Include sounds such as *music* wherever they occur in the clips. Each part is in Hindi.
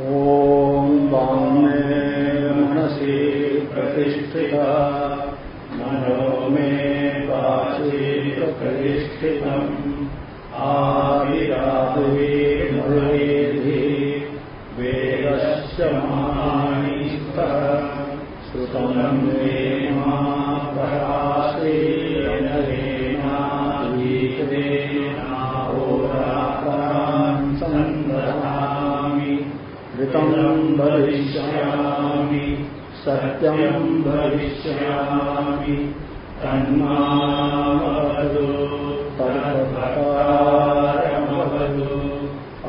ॐ वाङ्मे मनसि प्रतिष्ठिता। मनो मे वाचि प्रतिष्ठितम्। आविराहुर्मृधि वेदस्य महानि श्रुतम् मे मा भविष्यामि सत्यं भविष्यामि तन्मावतु तद्भक्तारमवतु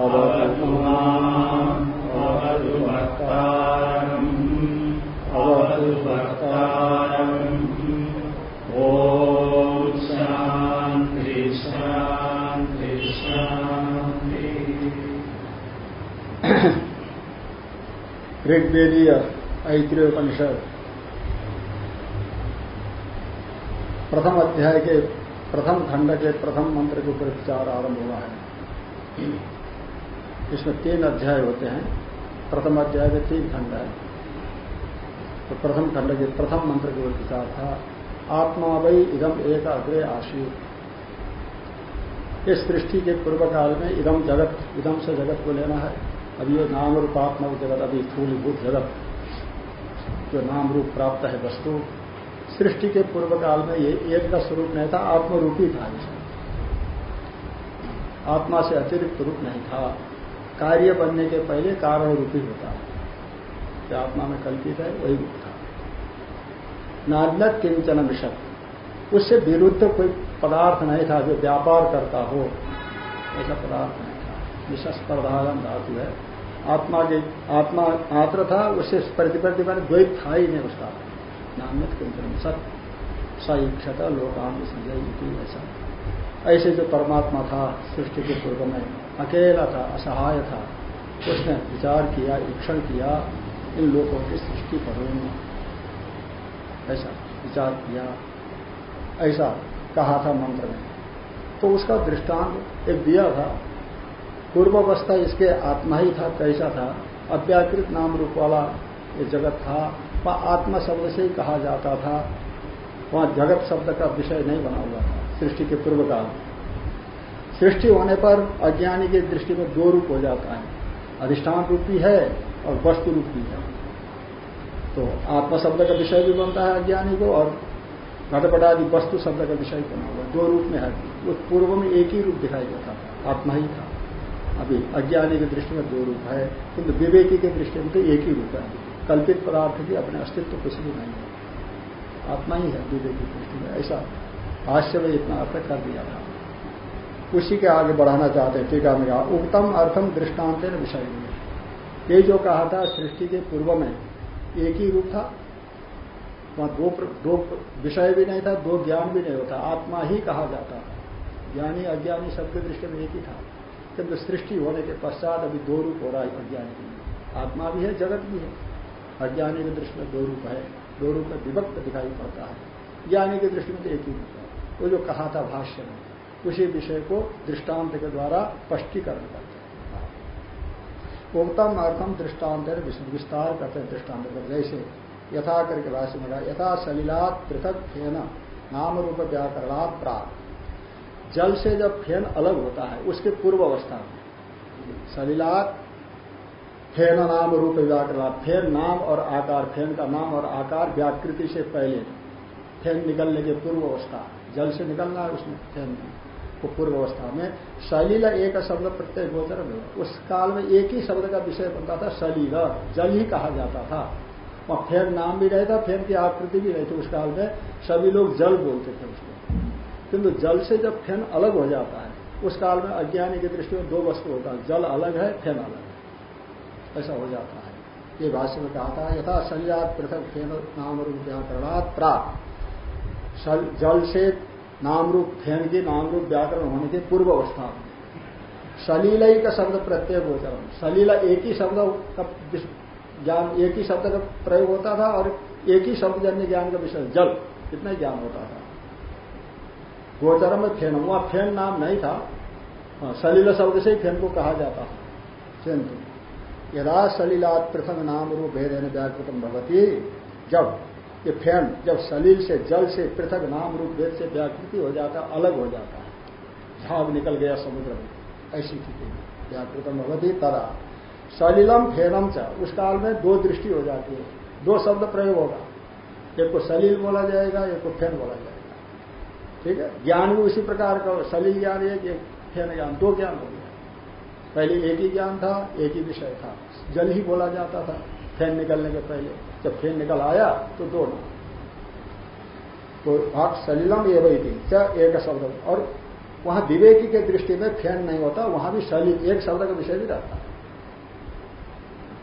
अवतु ऋग्वेदीय ऐत्रीय उपनिषद प्रथम अध्याय के, प्रथम खंड के प्रथम मंत्र के ऊपर विचार आरंभ हुआ है। इसमें तीन अध्याय होते हैं। प्रथम अध्याय के तीन खंड है। तो प्रथम खंड के प्रथम मंत्र के ऊपर विचार था, आत्मा वही इदम एक अग्रे आशी इस सृष्टि के पूर्व काल में इदम जगत, इदम से जगत को लेना है। अब ये नाम रूपात्मक जगत अभी स्थूलीभूत जगत, जो नाम रूप प्राप्त है वस्तु, सृष्टि के पूर्व काल में ये एक का स्वरूप नहीं था, आत्मरूपी था आत्मा से अतिरिक्त रूप नहीं था। कार्य बनने के पहले कारण रूपी होता है। जो आत्मा में कल्पित है, वही रूप था। नान्यत किंचन विषक उससे विरुद्ध कोई पदार्थ नहीं था जो व्यापार करता हो, ऐसा पदार्थ नहीं था विशेष प्रधान धातु है। आत्मा के, आत्मा मात्र था उससे प्रतिप्रति मैंने द्वैत था ही नहीं उसका। नान्यत किंचन सत सईक्षत लोकांग ऐसा। ऐसे जो परमात्मा था, सृष्टि के पूर्व में अकेला था, असहाय था, उसने विचार किया, ईक्षण किया, इन लोगों की सृष्टि करूँगा ऐसा विचार किया, ऐसा कहा था मंत्र में। तो उसका दृष्टांत एक दिया था। पूर्वावस्था इसके आत्मा ही था, कैसा था? अव्याकृत नाम रूप वाला ये जगत था। वह आत्मा शब्द से ही कहा जाता था। वहाँ जगत शब्द का विषय नहीं बना हुआ था, सृष्टि के पूर्व काल। सृष्टि होने पर अज्ञानी की दृष्टि में दो रूप हो जाता है। अधिष्ठान रूप भी है और वस्तु रूप भी है। तो आत्मा शब्द का विषय भी बनता है अज्ञानी को और घटपटादि वस्तु शब्द का विषय बना हुआ दो रूप में है। पूर्व में एक ही रूप दिखाई देता था। आत्मा ही था। अभी अज्ञानी की दृष्टि में दो रूप है, किंतु विवेकी की दृष्टि में तो एक ही रूप है। कल्पित पदार्थ की अपने अस्तित्व कुछ भी नहीं है। आत्मा ही है विवेक दृष्टि में। ऐसा भाष्य में इतना अर्थ कर दिया था। उसी के आगे बढ़ाना चाहते हैं, टीका में कहा उत्तम अर्थम दृष्टांत विषय। में ये जो कहा था, सृष्टि के पूर्व में एक ही रूप था। वहाँ दो दो विषय भी नहीं था, दो ज्ञान भी नहीं होता। आत्मा ही कहा जाता। ज्ञानी, अज्ञानी सबके दृष्टि में एक ही था। किंतु सृष्टि होने के पश्चात अभी दो रूप हो रहा है अज्ञानी के आत्मा भी है, जगत भी है। अज्ञानी की दृष्टि में दो रूप है। दो रूप में विभक्त दिखाई पड़ता है। ज्ञानी की दृष्टि में तो एक ही रूप है। वो जो कहा था भाष्य में, उसी विषय को दृष्टांत के द्वारा स्पष्टीकरण करते हैं। उत्तम अर्थम दृष्टांत विस्तार करते हैं दृष्टांत पर जैसे यथा करके भाष्य में यथा सलिलात पृथक नाम रूप व्याकरणात् प्राप्त जल से जब फेन अलग होता है, उसके पूर्व अवस्था में। सलिलात, फेन नाम रूप व्याकरणात् फेन नाम और आकार, फेन का नाम और आकार व्याकृति से पहले। फेन निकलने के पूर्व अवस्था, जल से निकलना है उसमें, फेन वो पूर्व अवस्था में सलीला एक शब्द प्रत्येक गोचर में उस काल में एक ही शब्द का विषय बनता था सलीला जल ही कहा जाता था। वहाँ फेन नाम भी रहता, फेन की आकृति भी रहती। उस काल में सभी लोग जल बोलते थे उसको। किंतु जल से जब फ़ैन अलग हो जाता है, उस काल में अज्ञानी की दृष्टि में दो वस्तु होता है, जल अलग है, फेन अलग है। ऐसा हो जाता है। ये भाष्य में कहा था, यथा शल्यात पृथक फेन नाम रूप व्याकरणात् प्राप्त जल से नाम रूप फेन के नाम रूप व्याकरण होने के पूर्व अवस्था में। सलीला ही का शब्द प्रत्यय गोचरम सलीला एक ही शब्द का ज्ञान, एक ही शब्द का प्रयोग होता था और एक ही शब्द जन्य ज्ञान का विषय, जल, इतना ज्ञान होता था। गोचरम में फेन वहाँ फेन नाम नहीं था। सलीला शब्द से ही फेन को कहा जाता था। किंतु यदा सलीलात पृथक नाम रूप भेद व्याकृतम भवती, जब ये फेन, जब सलील से जल से पृथक नाम रूप भेद से व्याकृति हो जाता है अलग हो जाता है। झाग निकल गया समुद्र में। ऐसी स्थिति में व्याकृतम भवती, तदा सलीलम फेनम च, उस काल में दो दृष्टि हो जाती है। दो शब्द प्रयोग होगा। एक को सलील बोला जाएगा, एक को फेन बोला जाएगा। ठीक है? ज्ञान भी उसी प्रकार का सलील ज्ञान एक फेन ज्ञान, दो ज्ञान हो गया। पहले एक ही ज्ञान था, एक ही विषय था। जल ही बोला जाता था फ़ैन निकलने के पहले। जब फ़ैन निकल आया तो दो ना तो आप सलीलम एवं एक शब्द। और वहाँ विवेकी के दृष्टि में फ़ैन नहीं होता, वहाँ भी सलील एक शब्द का विषय भी रहता है।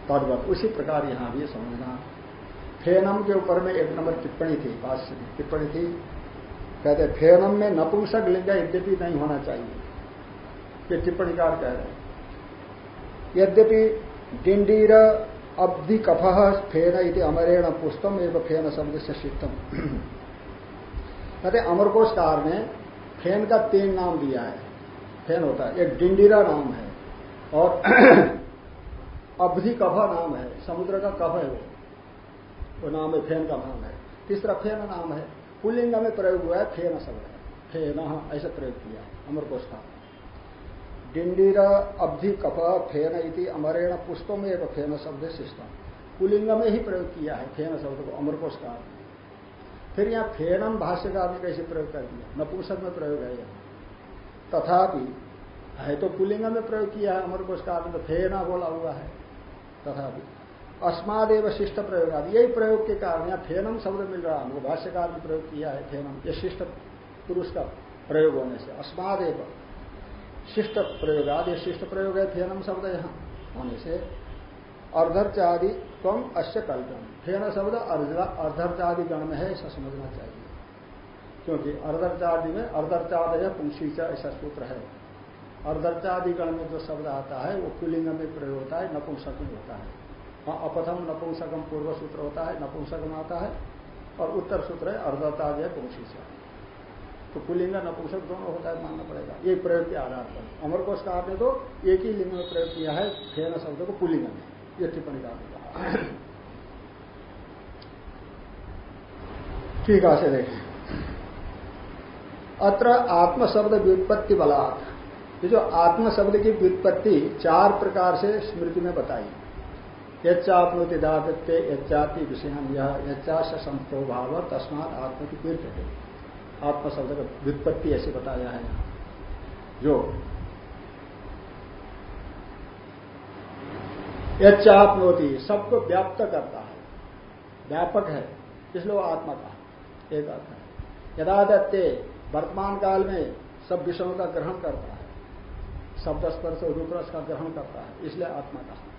तद्वत, उसी प्रकार यहाँ भी समझना। फेनम के ऊपर में एक नंबर टिप्पणी थी, भाष्य टिप्पणी थी कहते फेनम में नपुंसक लिंग यद्यपि नहीं होना चाहिए। ये टिप्पणीकार कह रहे हैं। यद्यपि डिंडीर अब्धि कफ फेन इति अमरेण पुष्पम एवं फेन शब्द से सिद्धम कहते अमरकोश कार ने फेन का तीन नाम दिया है। फेन होता है, एक डिंडीरा नाम है और *clears throat* अवधि कफ नाम है, समुद्र का कफ है वो। वो नाम है, फेन का नाम है। तीसरा फेन नाम है पुलिंग में प्रयोग हुआ है फेन शब्द फेन ऐसा प्रयोग किया अमर अमरकोश का डिंडीर अवधि कप फेन इति अमरेण पुष्पों में एक फेन शब्द सिस्टम पुलिंग में ही प्रयोग किया है फेन शब्द को, अमर अमरकोश का फिर यहाँ फेनम भाष्यकार ने कैसे प्रयोग कर दिया? नपुंसक में प्रयोग है यहाँ। तथापि, है तो पुलिंग में प्रयोग किया है अमर अमरकोश का तो फेना बोला हुआ है। तथा अस्मादेव शिष्ट प्रयोग आदि यही प्रयोग के कारण यहाँ फेनम शब्द मिल रहा हमको भाष्यकार ने प्रयोग किया है फेनम ये शिष्ट पुरुष का प्रयोग होने से। अस्मादेव शिष्ट प्रयोग आदि शिष्ट प्रयोग है फेनम शब्द यहाँ होने से। अर्धर्चादि कम अश्य कल्पन फेन शब्द अर्धर्चादि गण में है, ऐसा समझना चाहिए। क्योंकि अर्धर्चादि में अर्धर्चाद है पुंशीचा ऐसा सूत्र है। अर्धर्चादि गण में जो शब्द आता है, वो पुलिंग में प्रयोग होता है, नपुंसक में होता है। हाँ अपथम नपुंसकम पूर्व सूत्र होता है नपुंसकम आता है, और उत्तर सूत्र है अर्धताज है से। तो पुलिंग नपुंसक दोनों होता है, मानना पड़ेगा। ये प्रयोग के आधार पर। अमर कोश का ने तो एक ही लिंग में प्रयोग किया है, फेन शब्द को पुलिंग में। ये टिप्पणी का ठीक है देखें अत्र आत्म शब्द व्युत्पत्ति बलात्। जो आत्म शब्द की व्युत्पत्ति चार प्रकार से स्मृति में बताई। यच्चापनोति दादत्ते यच्चाति विषय यह यच्चाश संतो भाव तस्मात आत्म की तीर्थ है आत्म शब्द का व्युत्पत्ति ऐसे बताया है जो यच्चापनोति सबको व्याप्त करता है। व्यापक है, इसलिए वो आत्मा का एक अर्थ है। यदा दत्ते वर्तमान काल में सब विषयों का ग्रहण करता है। शब्द स्पर्श और रूप रस का ग्रहण करता है, इसलिए आत्मा कहा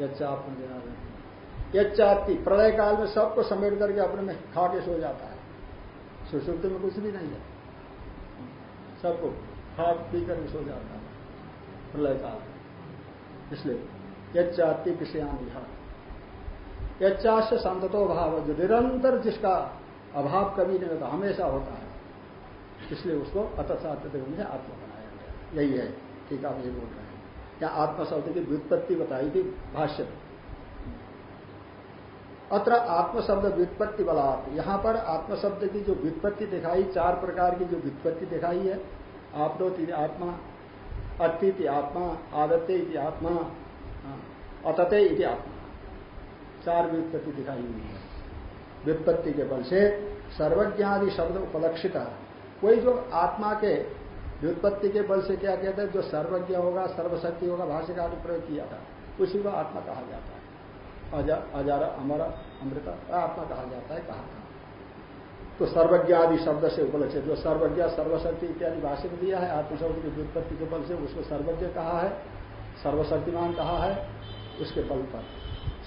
यच्चात्म यच्चाति प्रलय काल में सबको समेट करके अपने में खा के सो जाता है। सुश्रुति में कुछ भी नहीं है। सबको खा पी कर सो जाता है प्रलय काल में। इसलिए यच्चाति विषयान यह। यच्चाश संततो भाव, जो निरंतर जिसका अभाव कभी नहीं होता, हमेशा होता है। इसलिए उसको अतसात आत्मा यही है, ठीक आप ये बोल रहे हैं। यहाँ आत्मा शब्द की व्युत्पत्ति बताई थी? भाष्य में। अत्र आत्मशब्द व्युत्पत्ति बलात्। यहाँ पर आत्मशब्द की जो व्युत्पत्ति दिखाई चार प्रकार की जो व्युत्पत्ति दिखाई है आपदो आत्मा अति आत्मा आदत्ते इति आत्मा हाँ, अतते इति आत्मा। चार व्युत्पत्ति दिखाई हुई है। व्युत्पत्ति के बल से सर्वज्ञादि शब्द उपलक्षित। कोई जो आत्मा के व्युत्पत्ति के बल से क्या कहते हैं? जो सर्वज्ञ होगा, सर्वशक्ति होगा भाष्य का प्रयोग किया था। उसी को आत्मा कहा जाता है। अजारा, अमरा, अमृत आत्मा कहा जाता है, कहा था। तो सर्वज्ञ आदि शब्द से उपलक्ष्य, जो सर्वज्ञ, सर्वशक्ति इत्यादि भाष्य में दिया है आत्मशब्द की व्युत्पत्ति के बल से उसको सर्वज्ञ कहा है, सर्वशक्तिमान कहा है, उसके बल पर।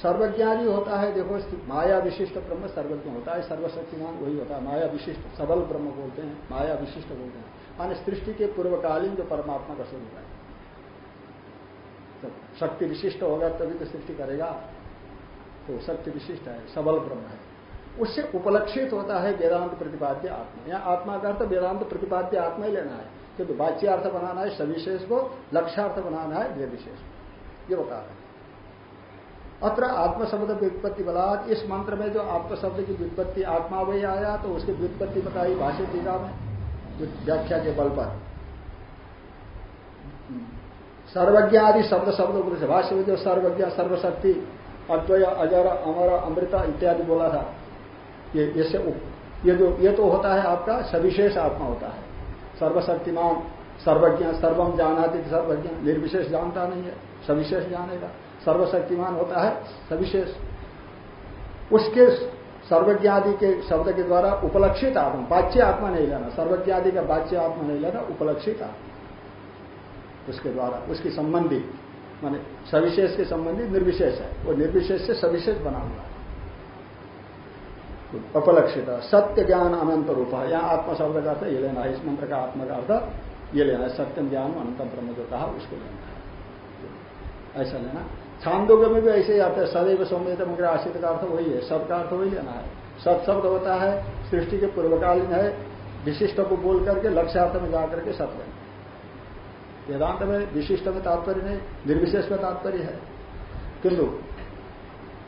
सर्वज्ञानी होता है, देखो माया विशिष्ट ब्रह्म सर्वज्ञ होता है, सर्वशक्तिमान वही होता है। माया विशिष्ट, सबल ब्रह्म बोलते हैं, माया विशिष्ट बोलते हैं। माने सृष्टि के पूर्वकालीन जो परमात्मा का स्वरूप है। तो शक्ति विशिष्ट होगा तभी तो सृष्टि करेगा। तो शक्ति विशिष्ट है, सबल ब्रह्म है। उससे उपलक्षित होता है वेदांत प्रतिपाद्य आत्मा। या आत्मा का अर्थ वेदांत प्रतिपाद्य आत्मा ही लेना है। क्योंकि बाच्यार्थ बनाना है, सविशेष को लक्ष्यार्थ बनाना है विशेष को। ये बता रहे अत्र आत्मशब्द व्युत्पत्ति बलात्। इस मंत्र में जो आत्मशब्द की व्युत्पत्ति आत्मा वही आया तो उसकी व्युत्पत्ति बताई भाष्य टीका में। व्याख्या के बल पर। सर्वज्ञ आदि शब्द शब्द भाष्य में जो सर्वज्ञ, सर्वशक्ति अद्वय अजर, अमर, अमृता इत्यादि बोला था, ये इससे ये जो, ये तो होता है आपका सविशेष आत्मा होता है। सर्वशक्तिमान, सर्वज्ञ सर्वम जाना सर्वज्ञ, निर्विशेष जानता नहीं है, सविशेष जानेगा। सर्वशक्तिमान होता है सविशेष। उसके सर्वज्ञादि के शब्द के द्वारा उपलक्षित आत्मा, बाच्य आत्मा नहीं लेना। सर्वज्ञादि का बाच्य आत्मा नहीं लेना, उपलक्षित आत्मा। उसके द्वारा, उसकी संबंधी, माने सविशेष के संबंधी निर्विशेष है। वो निर्विशेष से सविशेष बना हुआ है। अपलक्षित सत्य ज्ञान अनंत रूप है। यहाँ आत्मा शब्द का अर्थ ये लेना है। इस मंत्र का आत्मा का अर्थ, ये लेना है। सत्यम ज्ञान अनंतम ब्रह्म जो कहा, उसको लेना है। ऐसा लेना। छांदोग्य में भी ऐसे ही आता है सदैव सौम्यत मगर आश्रित का अर्थ वही है सब का अर्थ वही लेना है सब शब्द होता है, सृष्टि के पूर्वकालीन है विशिष्ट को बोल करके लक्ष्यार्थ में जाकर के सत लेना वेदांत में विशिष्ट में तात्पर्य नहीं, निर्विशेष में तात्पर्य है। किंतु,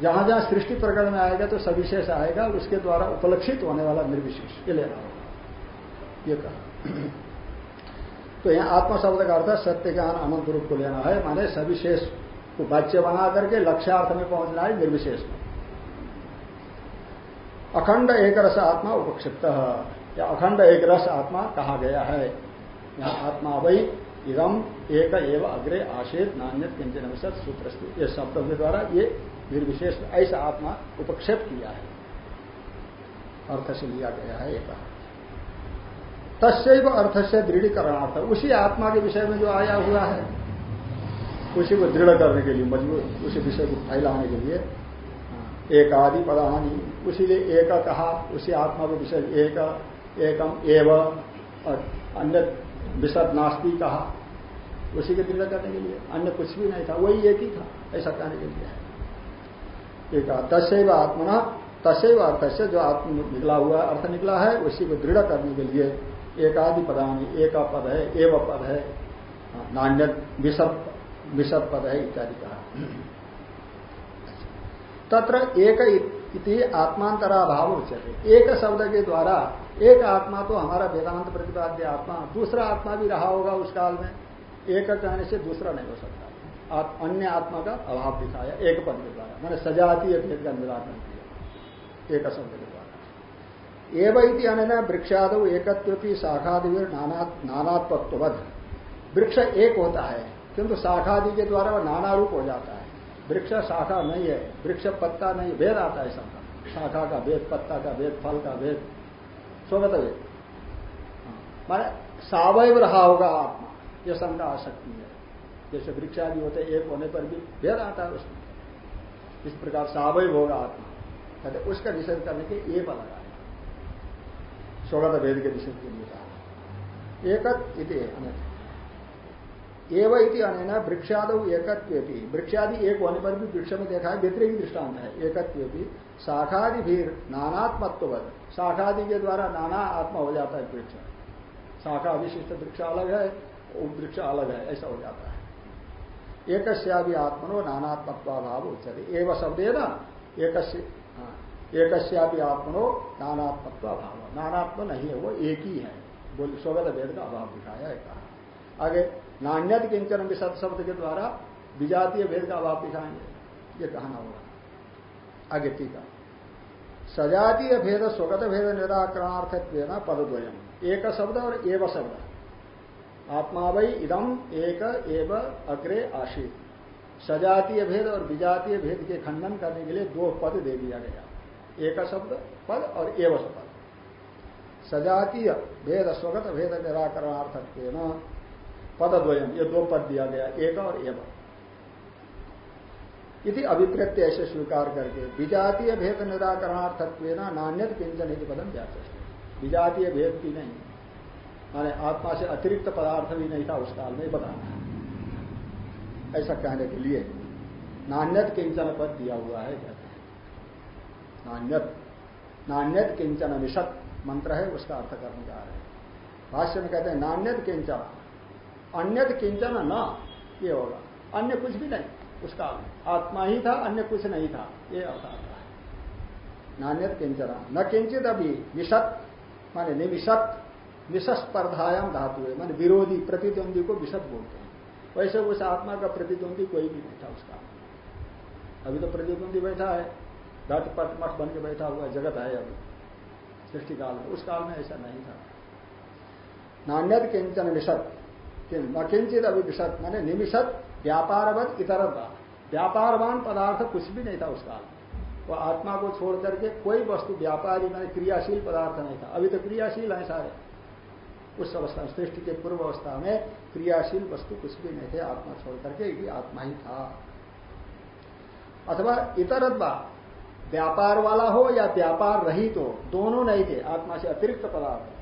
जहाँ जहाँ सृष्टि प्रकरण में आएगा तो सविशेष आएगा, उसके द्वारा उपलक्षित होने वाला निर्विशेष। ये लेना होगा ये कहा। तो यहाँ आत्मा शब्द का अर्थ सत्य ज्ञान अनंत रूप को लेना है, माने सविशेष को बाच्य बना करके लक्ष्यार्थ में पहुँचना है निर्विशेष। में अखंड एक रस आत्मा उपक्षिप्त या अखंड एक रस आत्मा कहा गया है। यहाँ आत्मा वही इदम एक एव अग्रे आशेत नान्य किंचन विशद सूत्र ये शब्दों के द्वारा ये निर्विशेष ऐसा आत्मा उपक्षेप किया है। अर्थ से लिया गया है एक तस्व अर्थ से दृढ़ीकरणार्थ। उसी आत्मा के विषय में जो आया हुआ है। उसी को दृढ़ करने के लिए मज़बूत उसी विषय को फैलाने के लिए। एक आदि उसी लिए एक कहा, उसी आत्मा को विषय, एक, एकम, एव, और अन्य विशद नास्ती कहा। उसी के दृढ़ करने के लिए, अन्य कुछ भी नहीं था, वही एक ही था, ऐसा कहने के लिए। एक तस्व आत्मना तस्व अर्थ से जो आत्म निकला हुआ अर्थ निकला है, उसी को दृढ़ करने के लिए एकादि पदानी, एक पद है, एव पद है। नान्य विशद विशद पद है इत्यादि कहा तत्र एक इति आत्मांतराभाव उच्चते एक शब्द के द्वारा एक आत्मा तो हमारा वेदांत प्रतिपाद्य आत्मा, दूसरा आत्मा भी रहा होगा उस काल में। एक कहने से दूसरा नहीं हो सकता। अन्य आत्मा का अभाव दिखाया एक पद के द्वारा। मैंने सजातीय भेद का निराकरण किया। एक शब्द के द्वारा। एवं अन्य वृक्षाद एकत्व की शाखादिवीर नानात्वत्वध वृक्ष एक होता है। किंतु शाखादि के द्वारा वह नाना रूप हो जाता है। वृक्ष शाखा नहीं है वृक्ष पत्ता नहीं भेद आता है सबका। शाखा का भेद पत्ता का भेद फल का भेद स्वगत भेद। हाँ, माने सावयव रहा होगा आत्मा यह शंका आ सकती है। जैसे वृक्ष आदि होते एक होने पर भी भेद आता है उसमें। इस प्रकार सावय होगा आत्मा। कहते उसका निषेध करने के ये पद लगाया स्वगत भेद के निषेध के लिए कहा। एकत इति एवं इति अन वृक्षाद एकत्व वृक्षादि एक होने पर भी वृक्ष में देखा है व्यतिरिक दृष्टांत है एकत्व शाखादि भी नानात्मत्व शाखादि के द्वारा नाना आत्मा हो जाता है वृक्ष। शाखा विशिष्ट वृक्ष अलग है वृक्ष अलग है, ऐसा हो जाता है। एक भी आत्मनो नानात्मत्वाभाव उच्चते एवं शब्द है ना एक भी आत्मनो नानात्मत्वाभाव। नानात्म नहीं है, वो एक ही है। स्वगत भेद का अभाव दिखाया है कहा। आगे नान्यत किंचन विशद शब्द के द्वारा विजातीय भेद का अभाव दिखाएँगे ये कहना होगा आगे टीका सजातीय भेद, स्वगत भेद निराकरणार्थ पदद्वयम। एक शब्द और एव शब्द। आत्मा वही इदम, एक, एव, अग्रे, आशित। सजातीय भेद और विजातीय भेद के खंडन करने के लिए दो पद दे दिया गया। एक शब्द पद और एव पद सजातीय भेद, स्वगत भेद निराकरणार्थक न पदद्वयम, ये दो पद दिया गया, एक और एव इति अभिप्रेत्य ऐसे स्वीकार करके, विजातीय भेद निराकरणार्थत्व नान्यत किंचन पदम व्याच विजातीय भेद की नहीं। माने आत्मा से अतिरिक्त पदार्थ भी नहीं था उस काल में बताना है। ऐसा कहने के लिए, नान्यत किंचन पद दिया हुआ है, कहते हैं। नान्यत नान्यत किंचन विशत मंत्र है, उसका अर्थ करने जा रहे हैं। भाष्य में कहते हैं, नान्यत किंचन अन्यत किंचन न, ये होगा। अन्य कुछ भी नहीं उस काल में आत्मा ही था, अन्य कुछ नहीं था, ये अर्थ आता है नान्यत किंचना। न किंचित अभी विशत माने निमिषत विषस्पर्धायाम धातु है माने विरोधी, प्रतिद्वंदी को विशत बोलते हैं। वैसे उस आत्मा का प्रतिद्वंदी कोई भी नहीं था उस काल में अभी तो प्रतिद्वंदी बैठा है घट पट मठ बन के बैठा हुआ जगत है अभी। सृष्टि काल में, उस काल में ऐसा नहीं था। नान्यत किंचन विशत न किंचित अभी विशत माने निमिषत व्यापारवत इतर व्यापारवान पदार्थ कुछ भी नहीं था उस काल। वो आत्मा को छोड़ करके कोई वस्तु व्यापारी मैंने क्रियाशील पदार्थ नहीं था। अभी तो क्रियाशील है सारे। उस अवस्था में सृष्टि के पूर्व अवस्था में क्रियाशील वस्तु कुछ भी नहीं थे, आत्मा छोड़ करके ये आत्मा ही था। अथवा इतर व्यापार वाला हो या व्यापार रहित हो, दोनों नहीं थे, आत्मा से अतिरिक्त पदार्थ।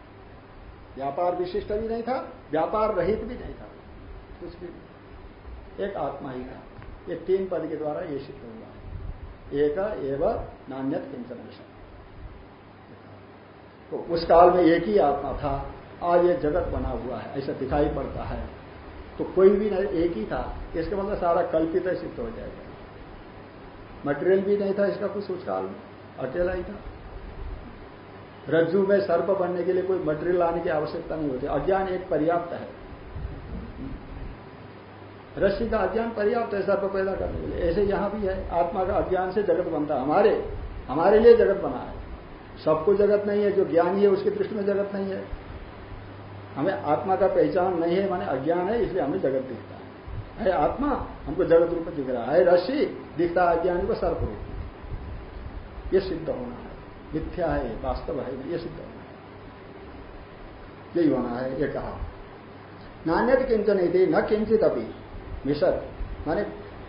व्यापार विशिष्ट भी नहीं था, व्यापार रहित भी नहीं था। कुछ भी नहीं एक आत्मा ही था। ये तीन पद के द्वारा ये सिद्ध हुआ है एक एवं नान्यत किंचन विषय तो उस काल में एक ही आत्मा था। आज ये जगत बना हुआ है, ऐसा दिखाई पड़ता है। तो कोई भी नहीं, एक ही था। इसके मतलब सारा कल्पित सिद्ध हो जाएगा। मटेरियल भी नहीं था इसका कुछ उस काल में। अकेला ही था। रज्जु में सर्प बनने के लिए कोई मटेरियल लाने की आवश्यकता नहीं होती। अज्ञान एक पर्याप्त है। रस्सी का अज्ञान पर्याप्त है सर्प पैदा करने के लिए। ऐसे यहाँ भी है, आत्मा का अज्ञान से जगत बनता है। हमारे हमारे लिए जगत बना है। सबको जगत नहीं है, जो ज्ञानी है उसकी दृष्टि में जगत नहीं है। हमें आत्मा का पहचान नहीं है, माने अज्ञान है, इसलिए हमें जगत दिखता है। है आत्मा, हमको जगत रूप में दिख रहा है। रस्सी, दिखता है अज्ञानी को सर्प रूप। ये सिद्ध होना मिथ्या है, वास्तव है, ये सिद्ध होना है। यही होना है, ये कहा। नान्यत किंचन थी न किंचित अभी मिशद माने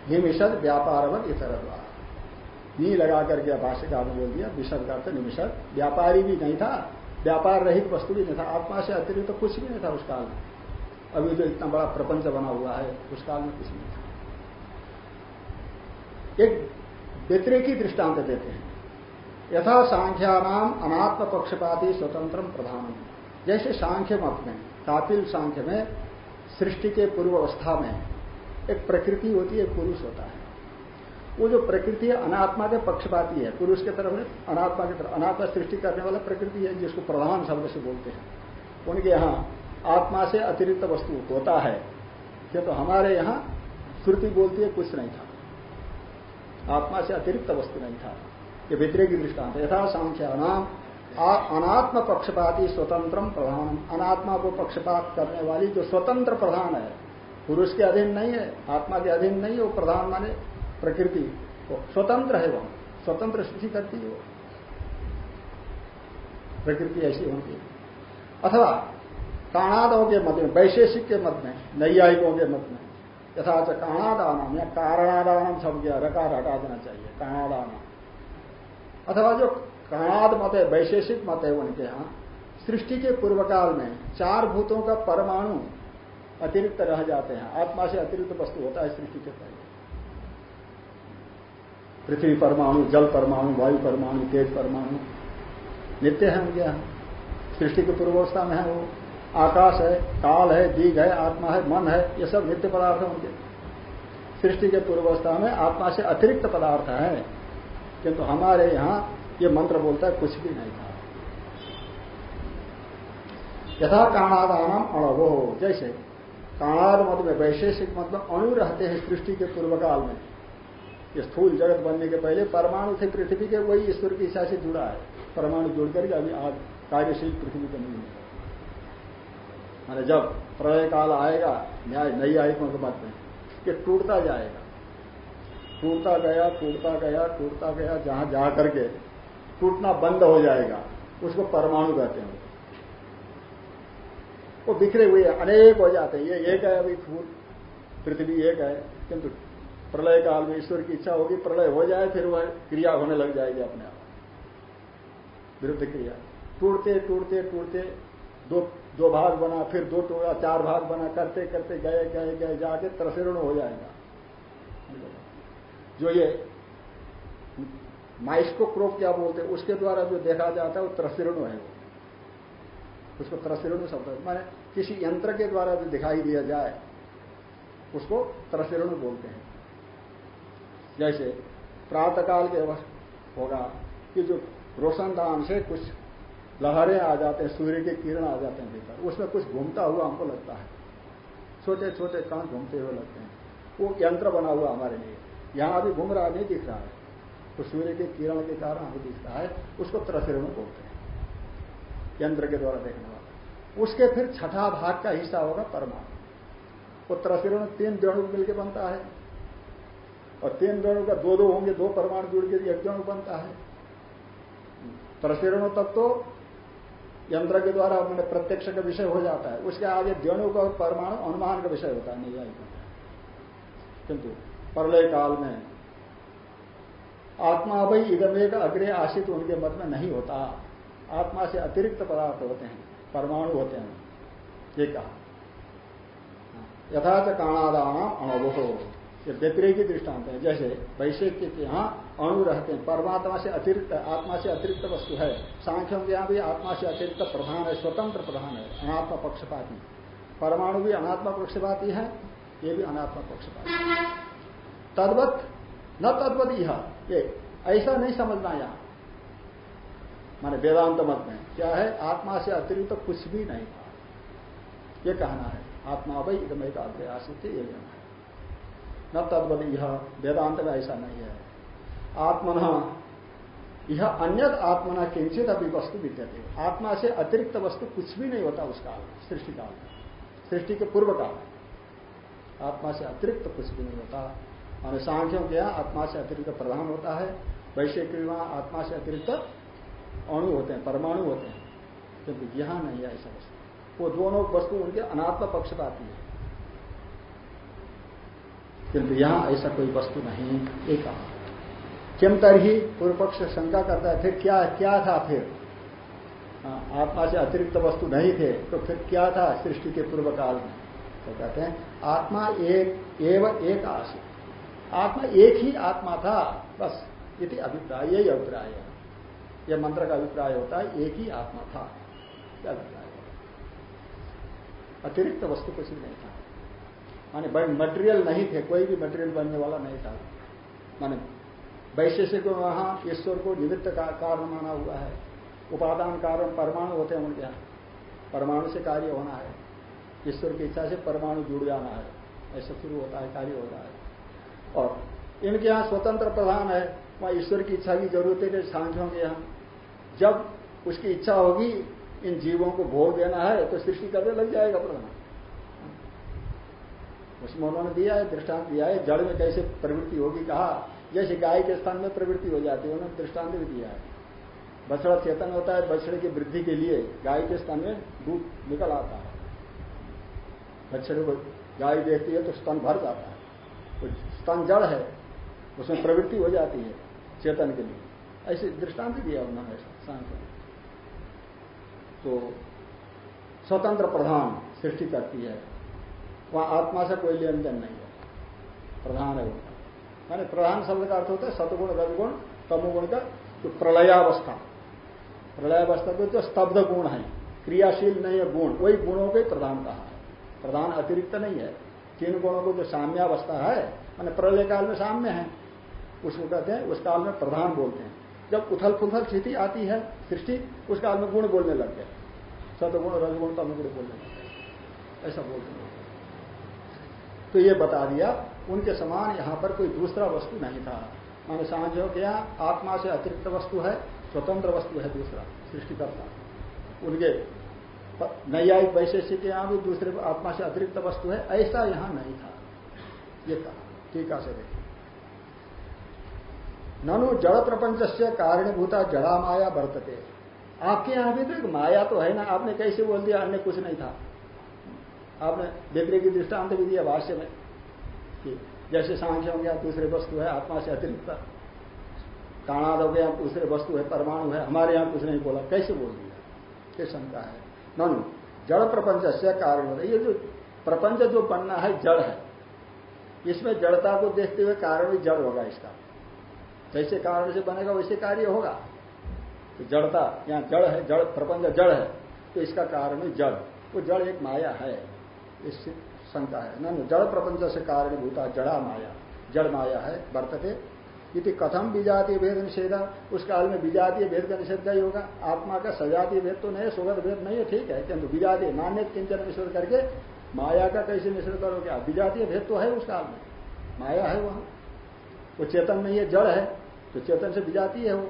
निमिषद व्यापारवत इतर नी लगा करके भाष्यकार ने बोल दिया विषद का अर्थ निमिषद। व्यापारी भी नहीं था, व्यापार रहित वस्तु भी नहीं था। आत्मा से अतिरिक्त तो कुछ भी नहीं था उस काल में। अभी जो इतना बड़ा प्रपंच बना हुआ है, उस काल में कुछ नहीं था। एक व्यतिरेकी दृष्टांत देते हैं। यथा सांख्या नाम अनात्म पक्षपाती स्वतंत्र प्रधान जैसे सांख्य मत में कापिल सांख्य में, सृष्टि के पूर्व अवस्था में एक प्रकृति होती है, पुरुष होता है। वो जो प्रकृति अनात्मा के पक्षपाती है, पुरुष के तरफ़ अनात्मा के तरफ़, अनात्मा सृष्टि करने वाला प्रकृति है, जिसको प्रधान शब्द से बोलते हैं। उनके यहाँ आत्मा से अतिरिक्त वस्तु होता है क्या तो हमारे यहाँ श्रुति बोलती है, कुछ नहीं था। आत्मा से अतिरिक्त वस्तु नहीं था। ये भितरे की दृष्टांत यथा सांख्या नाम अनात्म पक्षपाती स्वतंत्र प्रधान अनात्मा को पक्षपात करने वाली जो स्वतंत्र प्रधान है, पुरुष के अधीन नहीं है, आत्मा के अधीन नहीं है, वो प्रधान माने प्रकृति वो स्वतंत्र है वह स्वतंत्र स्थिति करती है वो। प्रकृति ऐसी होती है। अथवा काणादों के मत में, वैशेषिक के मत में, नैयायिकों के मत में यथाच काणादान या कारणादान सब गया रकार हटा देना चाहिए काणादान अथवा जो कणाद मत है, वैशेषिक मत है उनके यहाँ, सृष्टि के पूर्व काल में चार भूतों का परमाणु अतिरिक्त रह जाते हैं। आत्मा से अतिरिक्त वस्तु होता है सृष्टि के पहले। पृथ्वी परमाणु, जल परमाणु, वायु परमाणु, तेज परमाणु, नित्य है उनके यहाँ। सृष्टि की पूर्वावस्था में है वो। आकाश है, काल है, दीघ है, आत्मा है, मन है, ये सब नित्य पदार्थ है उनके। सृष्टि के पूर्वावस्था में आत्मा से अतिरिक्त पदार्थ है। किंतु हमारे यहाँ ये मंत्र बोलता है, कुछ भी नहीं था। यथा काणादान अणवो, जैसे काणाद मत में वैशेषिक मतलब अणु रहते हैं सृष्टि के पूर्व काल में स्थूल जगत बनने के पहले परमाणु थे, पृथ्वी के वही ईश्वर की इच्छा से जुड़ा है। परमाणु जुड़ करके अभी आज कार्यशील पृथ्वी को नहीं माने जब प्रलय काल आएगा, न्याय नई आयकों के मत में, ये टूटता जाएगा। टूटता गया टूटता गया टूटता गया, जहाँ जा करके टूटना बंद हो जाएगा, उसको परमाणु कहते हैं। वो बिखरे हुए अनेक हो जाते हैं। ये एक है अभी फूल, पृथ्वी एक है, किंतु प्रलय काल में ईश्वर की इच्छा होगी, प्रलय हो जाए, फिर वह क्रिया होने लग जाएगी अपने आप। विरुद्ध क्रिया। टूटते टूटते टूटते, दो दो भाग बना, फिर दो टूटा, चार भाग बना, करते करते गए गए गए, जाके त्रसिरण हो जाएगा। जो ये माइस्कोक्रोप क्या बोलते हैं, उसके द्वारा जो देखा जाता है, वो त्रसिरण है वो। उसको त्रसिरण शब्द माने किसी यंत्र के द्वारा जो दिखाई दिया जाए, उसको त्रसिरण बोलते हैं। जैसे प्रातकाल के वक्त होगा कि जो रोशनदान से कुछ लहरें आ जाते हैं, सूर्य के किरण आ जाते हैं भीतर, उसमें कुछ घूमता हुआ हमको लगता है। छोटे छोटे कण घूमते हुए लगते हैं। वो यंत्र बना हुआ हमारे लिए। यहाँ अभी घूम रहा नहीं दिख रहा है। तो सूर्य के किरण के कारण हमें दिखता है, उसको त्रसिरण बोलते हैं, यंत्र के द्वारा देखने वाला। उसके फिर छठा भाग का हिस्सा होगा परमाणु। वो त्रसिरण तीन दृणु मिलकर बनता है, और तीन दृणु का दो दो होंगे, दो परमाणु जुड़ के एक दृणु बनता है। त्रसिरणों तक तो यंत्र के द्वारा मैंने प्रत्यक्ष का विषय हो जाता है। उसके आगे द्वणु का परमाणु अनुमान का विषय होता है, नहीं किंतु प्रलय काल में। आत्मा भाई इदमेक अग्रे आशित उनके मत में नहीं होता। आत्मा से अतिरिक्त पदार्थ होते हैं, परमाणु होते हैं। ये कहा। यथाच काणादान अनुभव ये व्यतिरेकी दृष्टांत है। जैसे वैश्विक के यहाँ अणु रहते हैं। परमात्मा से अतिरिक्त, आत्मा से अतिरिक्त वस्तु है। सांख्यों के यहाँ भी आत्मा से अतिरिक्त प्रधान है, स्वतंत्र प्रधान है। अनात्मा पक्षपाती। परमाणु भी अनात्मा पक्षपाती है, ये भी अनात्मा पक्षपाती। तद्वत, न तद्वत यह ये, ऐसा नहीं समझना यहाँ। माने वेदांत मत में, क्या है, आत्मा से अतिरिक्त तो कुछ भी नहीं था। ये कहना है, आत्मा इधम का आसित ये लेना है। न तद्वत यह वेदांत में ऐसा नहीं है। आत्मन यह अन्य आत्मना किंचित अभी वस्तु विद्यते। आत्मा से अतिरिक्त वस्तु कुछ भी नहीं होता उस काल में सृष्टि काल में, सृष्टि के पूर्व काल आत्मा से अतिरिक्त कुछ भी नहीं होता। मान सांख्यों के यहाँ आत्मा से अतिरिक्त प्रधान होता है। वैश्विक वहाँ आत्मा से अतिरिक्त अणु होते हैं परमाणु होते हैं। किंतु यहाँ नहीं है ऐसा वस्तु। वो दोनों वस्तु उनके अनात्म पक्षपाती है। किंतु यहाँ ऐसा कोई वस्तु नहीं एक कहा किम तरही पूर्व पक्ष शंका करता है फिर क्या क्या था फिर? हाँ, आत्मा से अतिरिक्त वस्तु नहीं थे तो फिर क्या था सृष्टि के पूर्व काल में? तो कहते हैं आत्मा एक एवं एक आशित आत्मा एक ही आत्मा था, बस ये अभिप्राय यही अभिप्राय है। यह मंत्र का अभिप्राय होता है, एक ही आत्मा था अभिप्राय अतिरिक्त वस्तु कुछ भी नहीं था। माने मटेरियल नहीं थे, कोई भी मटेरियल बनने वाला नहीं था। माने वैशेषिक वहाँ, ईश्वर को निमित्त का कारण माना हुआ है। उपादान कारण परमाणु होते हैं उनके यहाँ। परमाणु से कार्य होना है। ईश्वर की इच्छा से परमाणु जुड़ जाना है। ऐसा शुरू होता है, कार्य होता है। और इनके यहाँ स्वतंत्र प्रधान है, वहाँ ईश्वर की इच्छा की ज़रूरत है सांख्यों के यहाँ। जब उसकी इच्छा होगी, इन जीवों को भोग देना है तो सृष्टि करने लग जाएगा प्रधान। उसमें उन्होंने दिया है, दृष्टांत दिया है, जड़ में कैसे प्रवृत्ति होगी कहा? जैसे गाय के स्थान में प्रवृत्ति हो जाती है, उन्होंने दृष्टांत भी दिया है। बछड़ा चेतन होता है, बछड़े की वृद्धि के लिए गाय के स्थान में दूध निकल आता है। बछड़े को गाय देखती है तो स्तन भर जाता है। तो जड़ है, उसमें प्रवृत्ति हो जाती है चेतन के लिए। ऐसे दृष्टांत दिया उन्होंने शांत तो स्वतंत्र प्रधान सृष्टि करती है। वहाँ आत्मा से कोई लेन देन नहीं है। प्रधान है माने प्रधान शब्द का अर्थ होता है सतगुण रजगुण, तमुगुण का जो प्रलयावस्था। प्रलयावस्था को जो स्तब्ध गुण है, क्रियाशील नहीं है गुण, वही गुणों के प्रधान कहा है। प्रधान अतिरिक्त नहीं है। तीन गुणों को जो साम्यावस्था है, मैंने प्रलय काल में साम्य है। उसको कहते हैं, उस काल में प्रधान बोलते हैं। जब उथल पुथल स्थिति आती है, सृष्टि, उस काल में गुण बोलने लग गए। सतगुण, रजगुण, तमुगुण बोलने लग गए। ऐसा बोलते हैं। तो ये बता दिया, उनके समान यहाँ पर कोई दूसरा वस्तु नहीं था। माने सांझो के आत्मा से अतिरिक्त वस्तु है, स्वतंत्र वस्तु है दूसरा, सृष्टिकर्ता। उनके नैयायिक वैशेषिक यहाँ भी दूसरे आत्मा से अतिरिक्त वस्तु है, ऐसा यहाँ नहीं था। ये कहा टीका से देखिए ननु जड़ प्रपंच से कारणीभूता जड़ा माया बरतते आपके यहाँ भी तो एक माया तो है ना, आपने कैसे बोल दिया? अन्य कुछ नहीं था। आपने व्यक्ति की दृष्टांत भी दिया भाष्य में कि जैसे सांख्य हो गया, दूसरे वस्तु है, आत्मा से अतिरिक्त। काणाद हो गया, दूसरे वस्तु है, परमाणु है, हमारे यहाँ कुछ नहीं बोला। कैसे बोल दिया? ये शंका है। ननु। जड़ प्रपंच से कारण ये जो प्रपंच जो बनना है, जड़ है। इसमें जड़ता को देखते हुए कारण भी जड़ होगा इसका। जैसे कारण से बनेगा, वैसे कार्य होगा। तो जड़ता, यहाँ जड़ है, जड़ प्रपंच जड़ है तो इसका कारण भी जड़। वो जड़ एक माया है। इस शंका है। न जड़ प्रपंच से कारण भूता, जड़ा माया। जड़ माया है, वर्तते यदि कथम विजातीय भेद निषेध? उस काल में विजातीय भेद का निषेध का ही होगा? आत्मा का सजातीय भेद तो नहीं, सुगत भेद नहीं है, ठीक है, किंतु विजातीय नान्य किंचन निषेध करके माया का कैसे निषेध करोगे आप? विजातीय भेद तो है उस काल में। माया है वहाँ। वो चेतन नहीं है जड़ है तो चेतन से विजातीय है वो।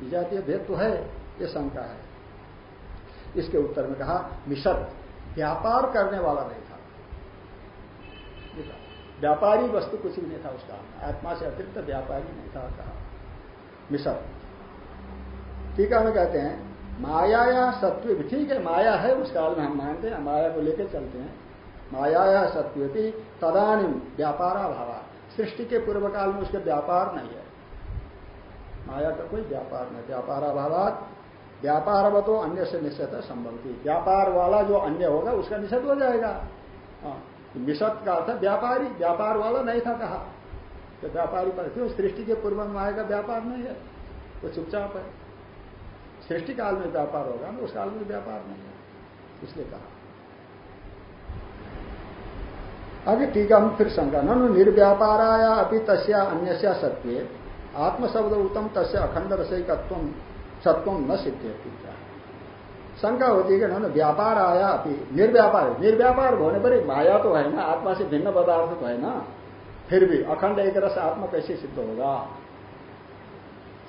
विजातीय भेद तो है, ये शंका है। इसके उत्तर में कहा मिशत व्यापार करने वाला नहीं। व्यापारी वस्तु कुछ भी नहीं था उसका। आत्मा से अतिरिक्त व्यापारी नहीं था, कहा। मिशत टीका में कहते हैं, माया या सत्व ठीक है, माया है, उस काल में हम मानते हैं, माया को लेकर चलते हैं। माया या सत्व भी तदानी व्यापारा भावा सृष्टि के पूर्व काल में उसके व्यापार नहीं है। माया का कोई व्यापार नहीं व्यापारा भावात व्यापार तो अन्य से निश्चित संबंधी व्यापार वाला जो अन्य होगा, उसका निषेध हो जाएगा। निषद का अर्थ व्यापारी व्यापार वाला नहीं था कहा। तो व्यापारी पर क्यों सृष्टि के पूर्व में आएगा, व्यापार नहीं है? वो चुपचाप है। सृष्टि काल में व्यापार होगा ना, उस काल में व्यापार नहीं है। इसलिए कहा। आगे टीका में फिर शंका नु निर्व्यापाराया अभी तस्या अन्य सत्य आत्मशब्द उत्तम तस्य अखंड रसयिकत्व सत्व न सिद्ध शंका होती है कि उन्होंने व्यापार आया, अभी निर्व्यापार निर्व्यापार होने पर एक माया तो है ना, आत्मा से भिन्न पदार्थ तो है ना। फिर भी अखंड एक रस आत्मा कैसे सिद्ध होगा?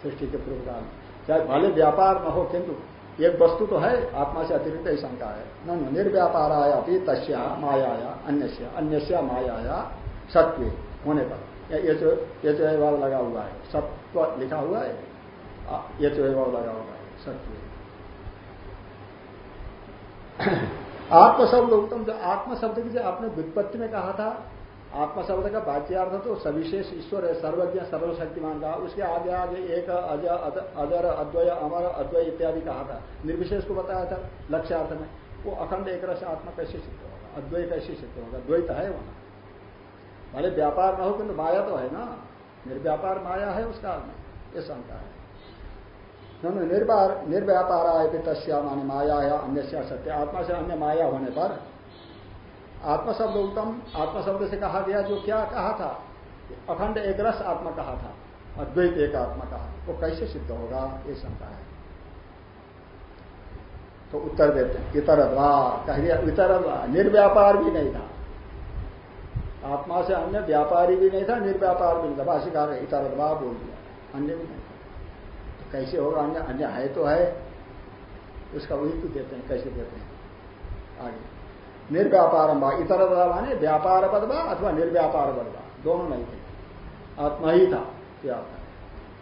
सृष्टि के पूर्व काल चाहे भले व्यापार न हो, किंतु एक वस्तु तो है, आत्मा से अतिरिक्त ही शंका है। न निर्व्यापार आया, अभी तस्या मायाया अन्य अन्य मायाया सत्य होने पर। ये जो ये जो लगा हुआ है। सत्व लिखा हुआ है? ये जो लगा हुआ है, सत्य। *coughs* आत्म शब्द उत्तम जो आत्म शब्द की जो आपने व्युत्पत्ति में कहा था आत्म शब्द का बाच्यार्थ तो सविशेष ईश्वर है, सर्वज्ञ, सर्वशक्तिमान का उसके आगे आगे एक, अज अजर, अद्वय, अमर, अद्वय इत्यादि कहा था। निर्विशेष को बताया था लक्ष्यार्थ में। वो अखंड एक रस आत्मा कैसे सिद्ध होगा? अद्वय कैसे सिद्ध होगा? द्वैत है वहाँ भले व्यापार न हो, किंतु माया तो है ना। निर्व्यापार माया है उस काल में ये शंका है। निर्व्यापार निर्व्यापार आए तस्या माने माया या अन्य सत्य। आत्मा से अन्य माया होने पर आत्मशब्द उत्तम आत्मशब्द से कहा गया जो क्या कहा था? अखंड एक रस आत्मा कहा था, अद्वैत एक आत्मा कहा। वो कैसे सिद्ध होगा? ये शंका है। तो उत्तर देते हैं इतरद्वा कह दिया इतरद्वा निर्व्यापार भी नहीं था। आत्मा से अन्य व्यापारी भी नहीं था, निर्व्यापार भी नहीं था। भाषिकार इतरद्वा बोल दिया, अन्य भी नहीं कैसे होगा, अन्य अन्य है तो है। उसका वही तो देते हैं, कैसे देते हैं। आगे। निर्व्यापार इतर माने व्यापार बदबा अथवा निर्व्यापार बदबा दोनों नहीं थे। आत्मा ही था, क्या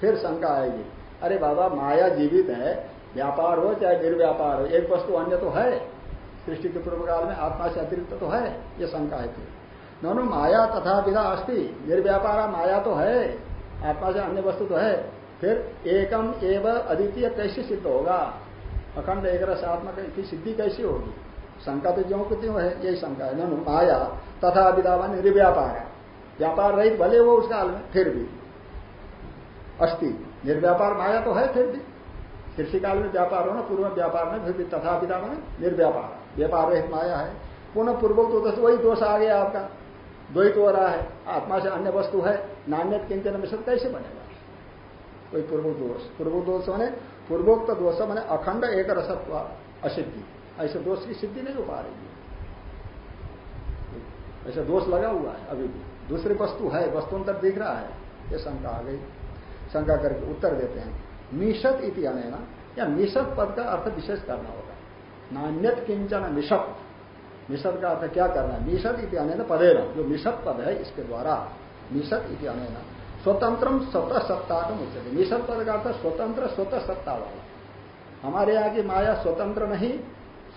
फिर शंका आएगी, अरे बाबा, माया जीवित है, व्यापार हो चाहे निर्व्यापार हो, एक वस्तु अन्य तो है। सृष्टि के पूर्व काल में आत्मा से अतिरिक्त तो है, ये शंका है दोनों माया तथा विधा अस्थि निर्व्यापारा माया तो है, आत्मा से अन्य वस्तु तो है। फिर एकम एव अद्वितीय कैसे सिद्ध होगा? अखंड एक रस आत्मा की सिद्धि कैसी होगी? शंका तो ज्यो को त्यों है, यही शंका है। नु माया तथा विदावा निर्व्यापार है। व्यापार रहित भले वो उस काल में, फिर भी। अस्थि, निर्व्यापार माया तो है फिर भी। कृषि काल में व्यापार हो ना पूर्व व्यापार में फिर भी, तथा विदा निर्व्यापार। व्यापार रहित माया है। पुनः पूर्वोक्त तो वही दोष आ गया आपका। द्वैत हो रहा है। आत्मा से अन्य वस्तु है। नान्य किंचन मिश्र कैसे बनेगा? कोई पूर्व दोष पूर्व दोष मैंने पूर्वोक्त दोष मैंने अखंड एक रसत्व असिद्धि। ऐसे दोष की सिद्धि नहीं हो पा रही है। ऐसा दोष लगा हुआ है अभी भी। दूसरी वस्तु है वस्तुअंतर दिख रहा है। ये शंका आ गई। शंका करके उत्तर देते हैं। मिशत इति अनैना। या मिशत पद का अर्थ विशेष करना होगा। नान्यत किंचन मिशत मिशत का अर्थ क्या करना है? मिशत इति अनैना पदेना। जो मिशत पद है, इसके द्वारा मिशत इति अनैना। स्वतंत्रम स्वतः सत्ता का मुझे निषद पद का स्वतंत्र स्वतः सत्ता वाला हमारे यहाँ की माया स्वतंत्र नहीं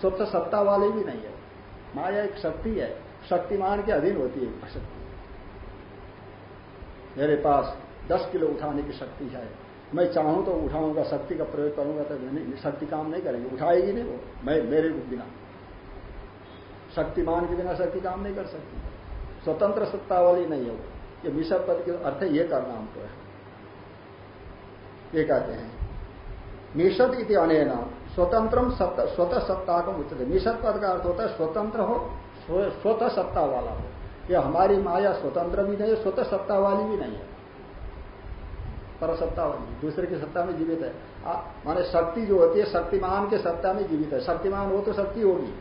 स्वतः सत्ता वाली भी नहीं है। माया एक शक्ति है, शक्तिमान के अधीन होती है शक्ति। मेरे पास दस किलो उठाने की शक्ति है। मैं चाहूँ तो उठाऊँगा शक्ति का प्रयोग करूँगा तो नहीं शक्ति काम नहीं करेगी। उठाएगी नहीं वो, मैं, मेरे बिना। शक्तिमान के बिना शक्ति काम नहीं कर सकती। स्वतंत्र सत्ता वाली नहीं है वो। ये मिशर पद के अर्थ ये करना हमको है। ये कहते हैं निषद इति अनेन, स्वतंत्र स्वतः सत्ता को उचित निषद पद का अर्थ होता है, स्वतंत्र हो स्वतः सत्ता वाला हो। यह हमारी माया स्वतंत्र भी नहीं है, स्वतः सत्ता वाली भी नहीं है। पर सत्ता वाली, दूसरे की सत्ता में जीवित है। माने शक्ति जो होती है, शक्तिमान के सत्ता में जीवित है। शक्तिमान हो तो शक्ति होगी।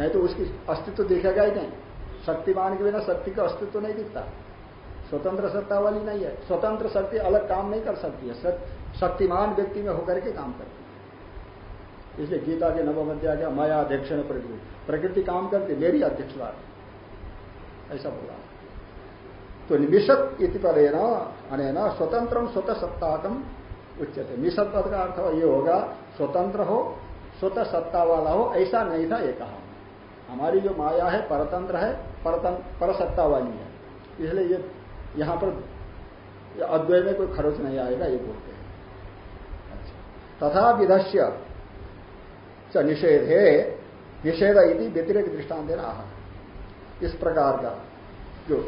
नहीं तो उसकी अस्तित्व दिखेगा ही नहीं। शक्तिमान के बिना शक्ति का अस्तित्व नहीं दिखता। स्वतंत्र सत्ता वाली नहीं है। स्वतंत्र शक्ति अलग काम नहीं कर सकती है। शक्तिमान व्यक्ति में होकर के काम करती है। इसलिए गीता के नवम अध्याय क्या माया अध्यक्ष प्रकृति प्रकृति काम करती मेरी अध्यक्षवाद। ऐसा बोला। तो निमिषत इति पर स्वतंत्र स्वतः सत्ताकम उच्चते मिशत पद का अर्थ ये होगा, स्वतंत्र हो, स्वतः सत्ता वाला हो, ऐसा नहीं था ये कहा। हमारी जो माया है, परतंत्र है पर सत्ता वाली है। इसलिए ये यहाँ पर अद्वय में कोई खर्च नहीं आएगा, ये बोलते हैं। अच्छा। तथा विधस्य निषेध है निषेध यदि व्यतिरिक दृष्टान देना इस प्रकार का जो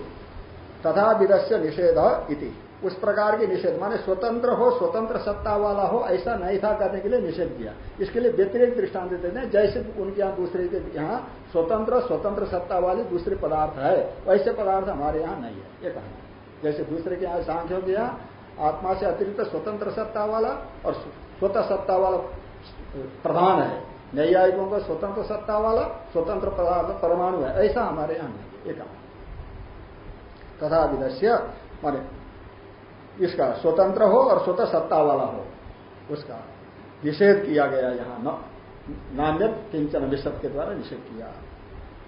तथा विधस्य निषेध इति। उस प्रकार के निषेध। माने स्वतंत्र हो, स्वतंत्र सत्ता वाला हो, ऐसा नहीं था करने के लिए निषेध किया। इसके लिए व्यतिरिक्त दृष्टांत देते हैं, जैसे उनके यहाँ दूसरे के यहाँ स्वतंत्र स्वतंत्र सत्ता वाले दूसरे पदार्थ है, वैसे पदार्थ हमारे यहाँ नहीं है, ये कहना जैसे दूसरे के यहाँ सांख्यों के यहाँ आत्मा से अतिरिक्त स्वतंत्र सत्ता वाला और स्वतः सत्ता वाला प्रधान है। न्यायिकों का स्वतंत्र सत्ता वाला, स्वतंत्र पदार्थ परमाणु है, ऐसा हमारे यहाँ नहीं है एक तथा विदस्य माने इसका स्वतंत्र हो और स्वतः सत्ता वाला हो। उसका निषेध किया गया यहाँ। नान्य किंचन विशद के द्वारा निषेध किया।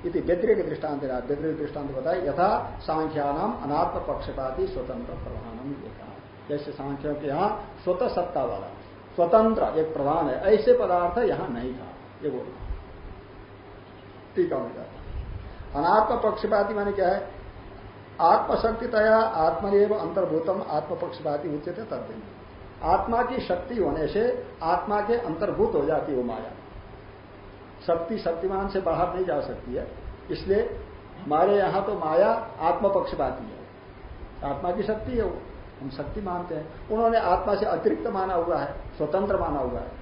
इति व्यतिरिक दृष्टांत व्यतिरिक दृष्टांत बताए, यथा सांख्यानाम अनात्म पक्षपाती स्वतंत्र प्रधानम कहा। जैसे सांख्यों के यहाँ स्वतः सत्ता वाला। स्वतंत्र एक प्रधान है। ऐसे पदार्थ यहाँ नहीं था। ये बोल टीका में अनात्म पक्षपाती माने क्या है? आत्मशक्ति तया आत्मनिव अंतर्भूतम आत्मपक्षपाती उच्चते तद्दिन आत्मा की शक्ति होने से आत्मा के अंतर्भूत हो जाती वो माया। शक्ति शक्तिमान से बाहर नहीं जा सकती है। इसलिए हमारे यहाँ तो माया आत्मपक्षपाती है। आत्मा की शक्ति है वो। हम शक्ति मानते हैं। उन्होंने आत्मा से अतिरिक्त माना हुआ है, स्वतंत्र माना हुआ है।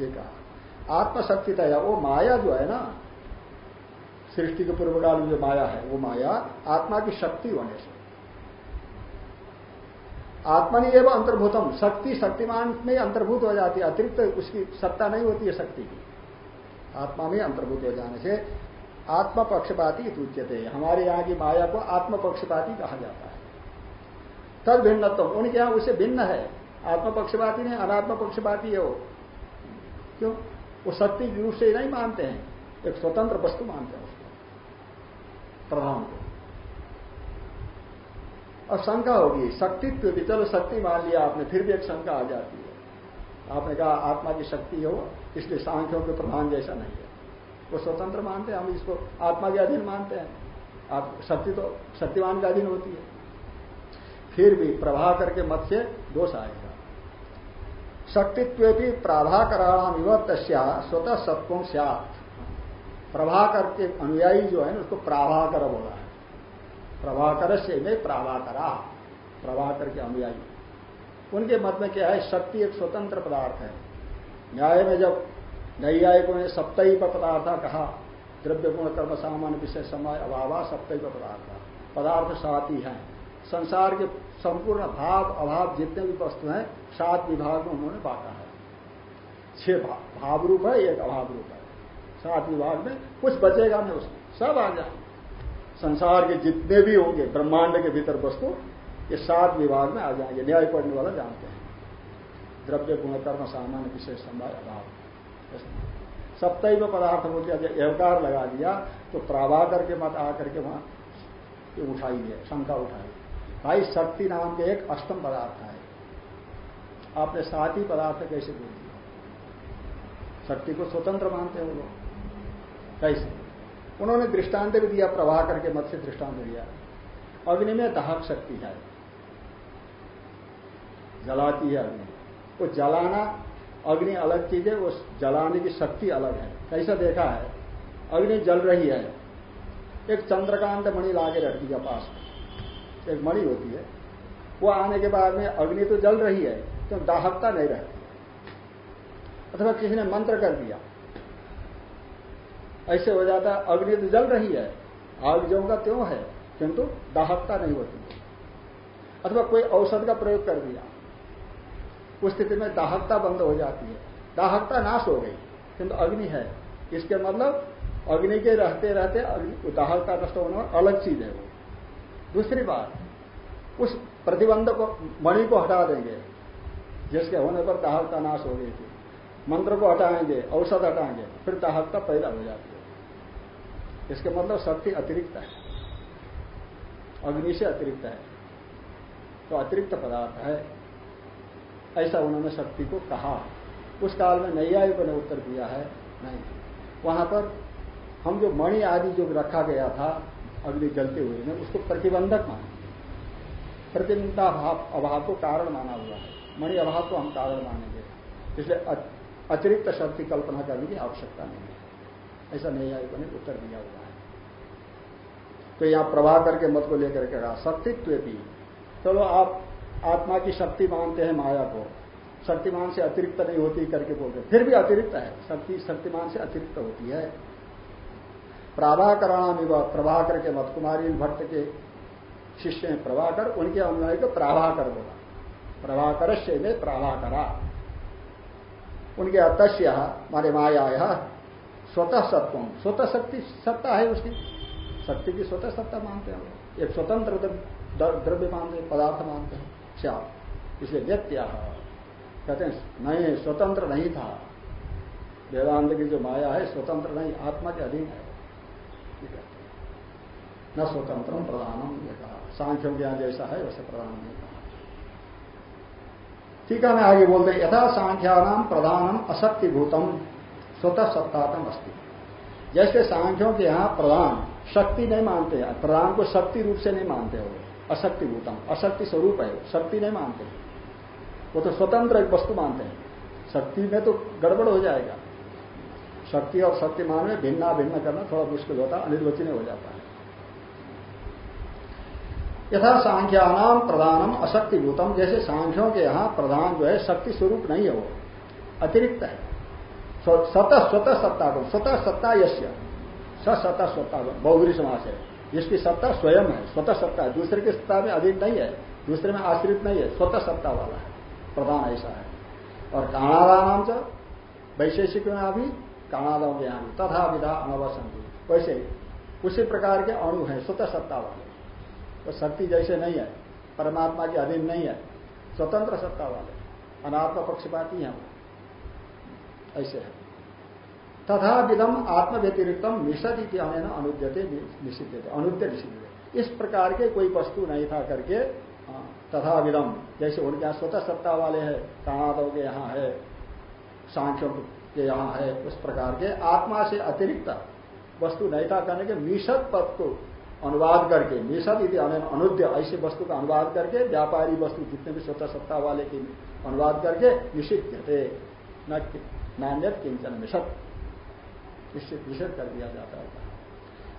ये कहा। आत्मशक्ति तया वो माया जो है ना सृष्टि के पूर्व काल में जो माया है, वो माया आत्मा की शक्ति होने से। आत्मा नहीं, एवं अंतर्भूतम। शक्ति शक्तिमान में अंतर्भूत हो जाती है, अतिरिक्त उसकी सत्ता नहीं होती है शक्ति की। आत्मा में अंतर्भूत हो जाने से आत्मा पक्षपाती उच्यते हमारे यहाँ की माया को आत्म पक्षपाती कहा जाता है। तद भिन्नत्व, उनके यहाँ उसे भिन्न है। आत्म पक्षपाती नहीं अनात्म पक्षपाती है वो। क्यों? वो शक्ति रूप से नहीं मानते हैं। एक स्वतंत्र वस्तु मानते हैं प्रधान को और शंका होगी शक्तित्व भी, चलो शक्ति मान लिया आपने, फिर भी एक शंका आ जाती है। आपने कहा, आत्मा की शक्ति हो, इसलिए सांख्यों के प्रधान जैसा नहीं है। वो स्वतंत्र मानते हैं, हम इसको आत्मा के अधीन मानते हैं। आप शक्ति तो शक्तिवान के अधीन होती है। फिर भी प्रभा करके मत से दोष आएगा। शक्तित्व भी प्राभाकराणाम विवत स्वतः सत्वों स्यात्। प्रभाकर के अनुयायी जो है ना, उसको प्राभाकर बोला है। प्रभाकर से में प्राभाकरा प्रभाकर के अनुयायी। उनके मत में क्या है, शक्ति एक स्वतंत्र पदार्थ है। न्याय में जब नैयायिकों ने सप्तई पर पदार्थ कहा, द्रव्य गुण, कर्म, सामान्य विषय, समय, अभाव सप्तई पर पदार्थ। पदार्थ सात ही हैं। संसार के संपूर्ण भाव, अभाव जितने भी वस्तु हैं, सात विभाग में उन्होंने बांटा है। छह भाव रूप है, एक अभाव रूप है। सात विभाग में कुछ बचेगा नहीं उसमें। सब आ जाए संसार के जितने भी होंगे, ब्रह्मांड के भीतर वस्तु, ये सात विभाग में आ जाएँगे। न्याय पढ़ने वाला जानते हैं। द्रव्य गुणकर्म सामान्य, विशेष, संभाव, अभाव। सप्तव पदार्थ बोल दिया एवकार लगा दिया तो प्राभाकर के मत आकर के वहाँ उठाई है शंका उठाई। भाई, शक्ति नाम के एक अष्टम पदार्थ है आपने सात ही पदार्थ कैसे बोल दिया? शक्ति को स्वतंत्र मानते हैं लोग। कैसे? उन्होंने दृष्टांत भी दिया, प्रवाह करके मत से दृष्टांत दिया। अग्नि में दाहक शक्ति है। जलाती है अग्नि। वो जलाना अग्नि अलग चीज़ है, वो जलाने की शक्ति अलग है। कैसा देखा है? अग्नि जल रही है। एक चंद्रकांत मणि लाके रख दिया पास। में एक मणि होती है। वो आने के बाद में अग्नि तो जल रही है तो दाहकता नहीं रहती। अथवा किसी ने मंत्र कर दिया। ऐसे हो जाता है, अग्नि तो जल रही है, आग जो का त्यों है, किंतु दाहकता नहीं होती। अथवा कोई औषध का प्रयोग कर दिया, उस स्थिति में दाहकता बंद हो जाती है। दाहकता नाश हो गई, किंतु अग्नि है। इसके मतलब अग्नि के रहते रहते दाहकता नष्ट होने अलग चीज़ है वो। दूसरी बात, उस प्रतिबंध को, मणि को हटा देंगे, जिसके होने पर दाहकता नाश हो गई थी। मंत्र को हटाएँगे, औषध हटाएँगे, फिर दाहकता पैदा हो जाती है। इसके मतलब शक्ति अतिरिक्त है। अग्नि से अतिरिक्त है। तो अतिरिक्त पदार्थ है। ऐसा उन्होंने शक्ति को कहा। उस काल में नैयायिकों ने उत्तर दिया है, नहीं। वहाँ पर हम जो मणि आदि जो रखा गया था, अग्नि जलते हुए ने उसको प्रतिबंधक माना प्रतिबंधा अभाव को कारण माना हुआ है। मणि अभाव को हम कारण मानेंगे। इसलिए अतिरिक्त शक्ति कल्पना करने की आवश्यकता नहीं है। ऐसा नैयायिकों ने उत्तर दिया हुआ है। तो यहाँ प्रभाकर के मत को लेकर के कहा शक्तित्व भी चलो तो आप आत्मा की शक्ति मानते हैं माया को। शक्तिमान से अतिरिक्त नहीं होती करके बोलते फिर भी अतिरिक्त है। शक्ति शक्तिमान से अतिरिक्त होती है। प्राभाकरणामिव प्रभाकर के मत कुमारी भट्ट के शिष्य हैं प्रभाकर, उनके अनुयायी को प्राभाकर बोला। प्रभाकर से में प्राभाकरा। उनके अतस्य मारे माया स्वतः सत्व। स्वतः शक्ति, सत्ता है उसकी। शक्ति की स्वतः सत्ता मानते हैं एक स्वतंत्र द्रव्य मानते हैं, पदार्थ मानते हैं। श्याम इसलिए व्यक्त्या। कहते हैं, नहीं, स्वतंत्र नहीं था। वेदांत की जो माया है, स्वतंत्र नहीं, आत्मा के अधीन है। न स्वतंत्र प्रधानम ये कहा। सांख्यों के यहाँ जैसा है, वैसे प्रधान नहीं कहा। ठीक है, मैं आगे बोलते यथा सांख्यानाम प्रधानम अशक्तिभूतम स्वतः सत्तातम अस्ति। जैसे सांख्यों के यहाँ प्रधान शक्ति नहीं मानते हैं प्रधान को शक्ति रूप से नहीं मानते हो अशक्ति भूतम, अशक्ति स्वरूप है शक्ति नहीं मानते वो तो स्वतंत्र एक वस्तु मानते हैं। शक्ति में तो गड़बड़ हो जाएगा। शक्ति और शक्तिमान में भिन्ना भिन्न करना थोड़ा मुश्किल होता है अनिर्वचनीय हो जाता है। यथा सांख्यानाम प्रधानम अशक्तिभूतम जैसे सांख्यों के यहाँ प्रधान जो है, शक्ति स्वरूप नहीं है वो, अतिरिक्त है। स्वतः स्वतः सत्ता को स्वतः सत्ता यश्य सत्ता स्वत्ता बहुगुरी समाज है। जिसकी सत्ता स्वयं है। स्वतः सत्ता। दूसरे की सत्ता में अधीन नहीं है। दूसरे में आश्रित नहीं है। स्वतः सत्ता वाला है। प्रधान ऐसा है। और काणादा नाम से वैशेषिक में अभी काणादाओं के यहाँ तथा विधा अनवसंति वैसे उसी प्रकार के अणु हैं। स्वतः सत्ता वाले। तो शक्ति जैसे नहीं है। परमात्मा के अधीन नहीं है। स्वतंत्र सत्ता वाले। अनात्मा पक्षपाती हैं ऐसे है। तथा विदम आत्म व्यतिरिक्तम निषद इतिहान अनुद्यते निषिद्ध अनुद्य निषिद्ध इस प्रकार के कोई वस्तु नहीं था करके तथा विदम जैसे उनके यहाँ स्वतः सत्ता वाले हैं काणादों के यहाँ है, सांख्यों के यहाँ है, उस प्रकार के आत्मा से अतिरिक्त वस्तु नहीं था करने के मिशद पद को अनुवाद करके मिशद यदि अनुद्य, ऐसे वस्तु का अनुवाद करके, व्यापारी वस्तु जितने भी स्वतः सत्ता वाले की अनुवाद करके निषिद्ध थे नान्यत किंचन मिशद निश्चित निषेध कर दिया जाता है।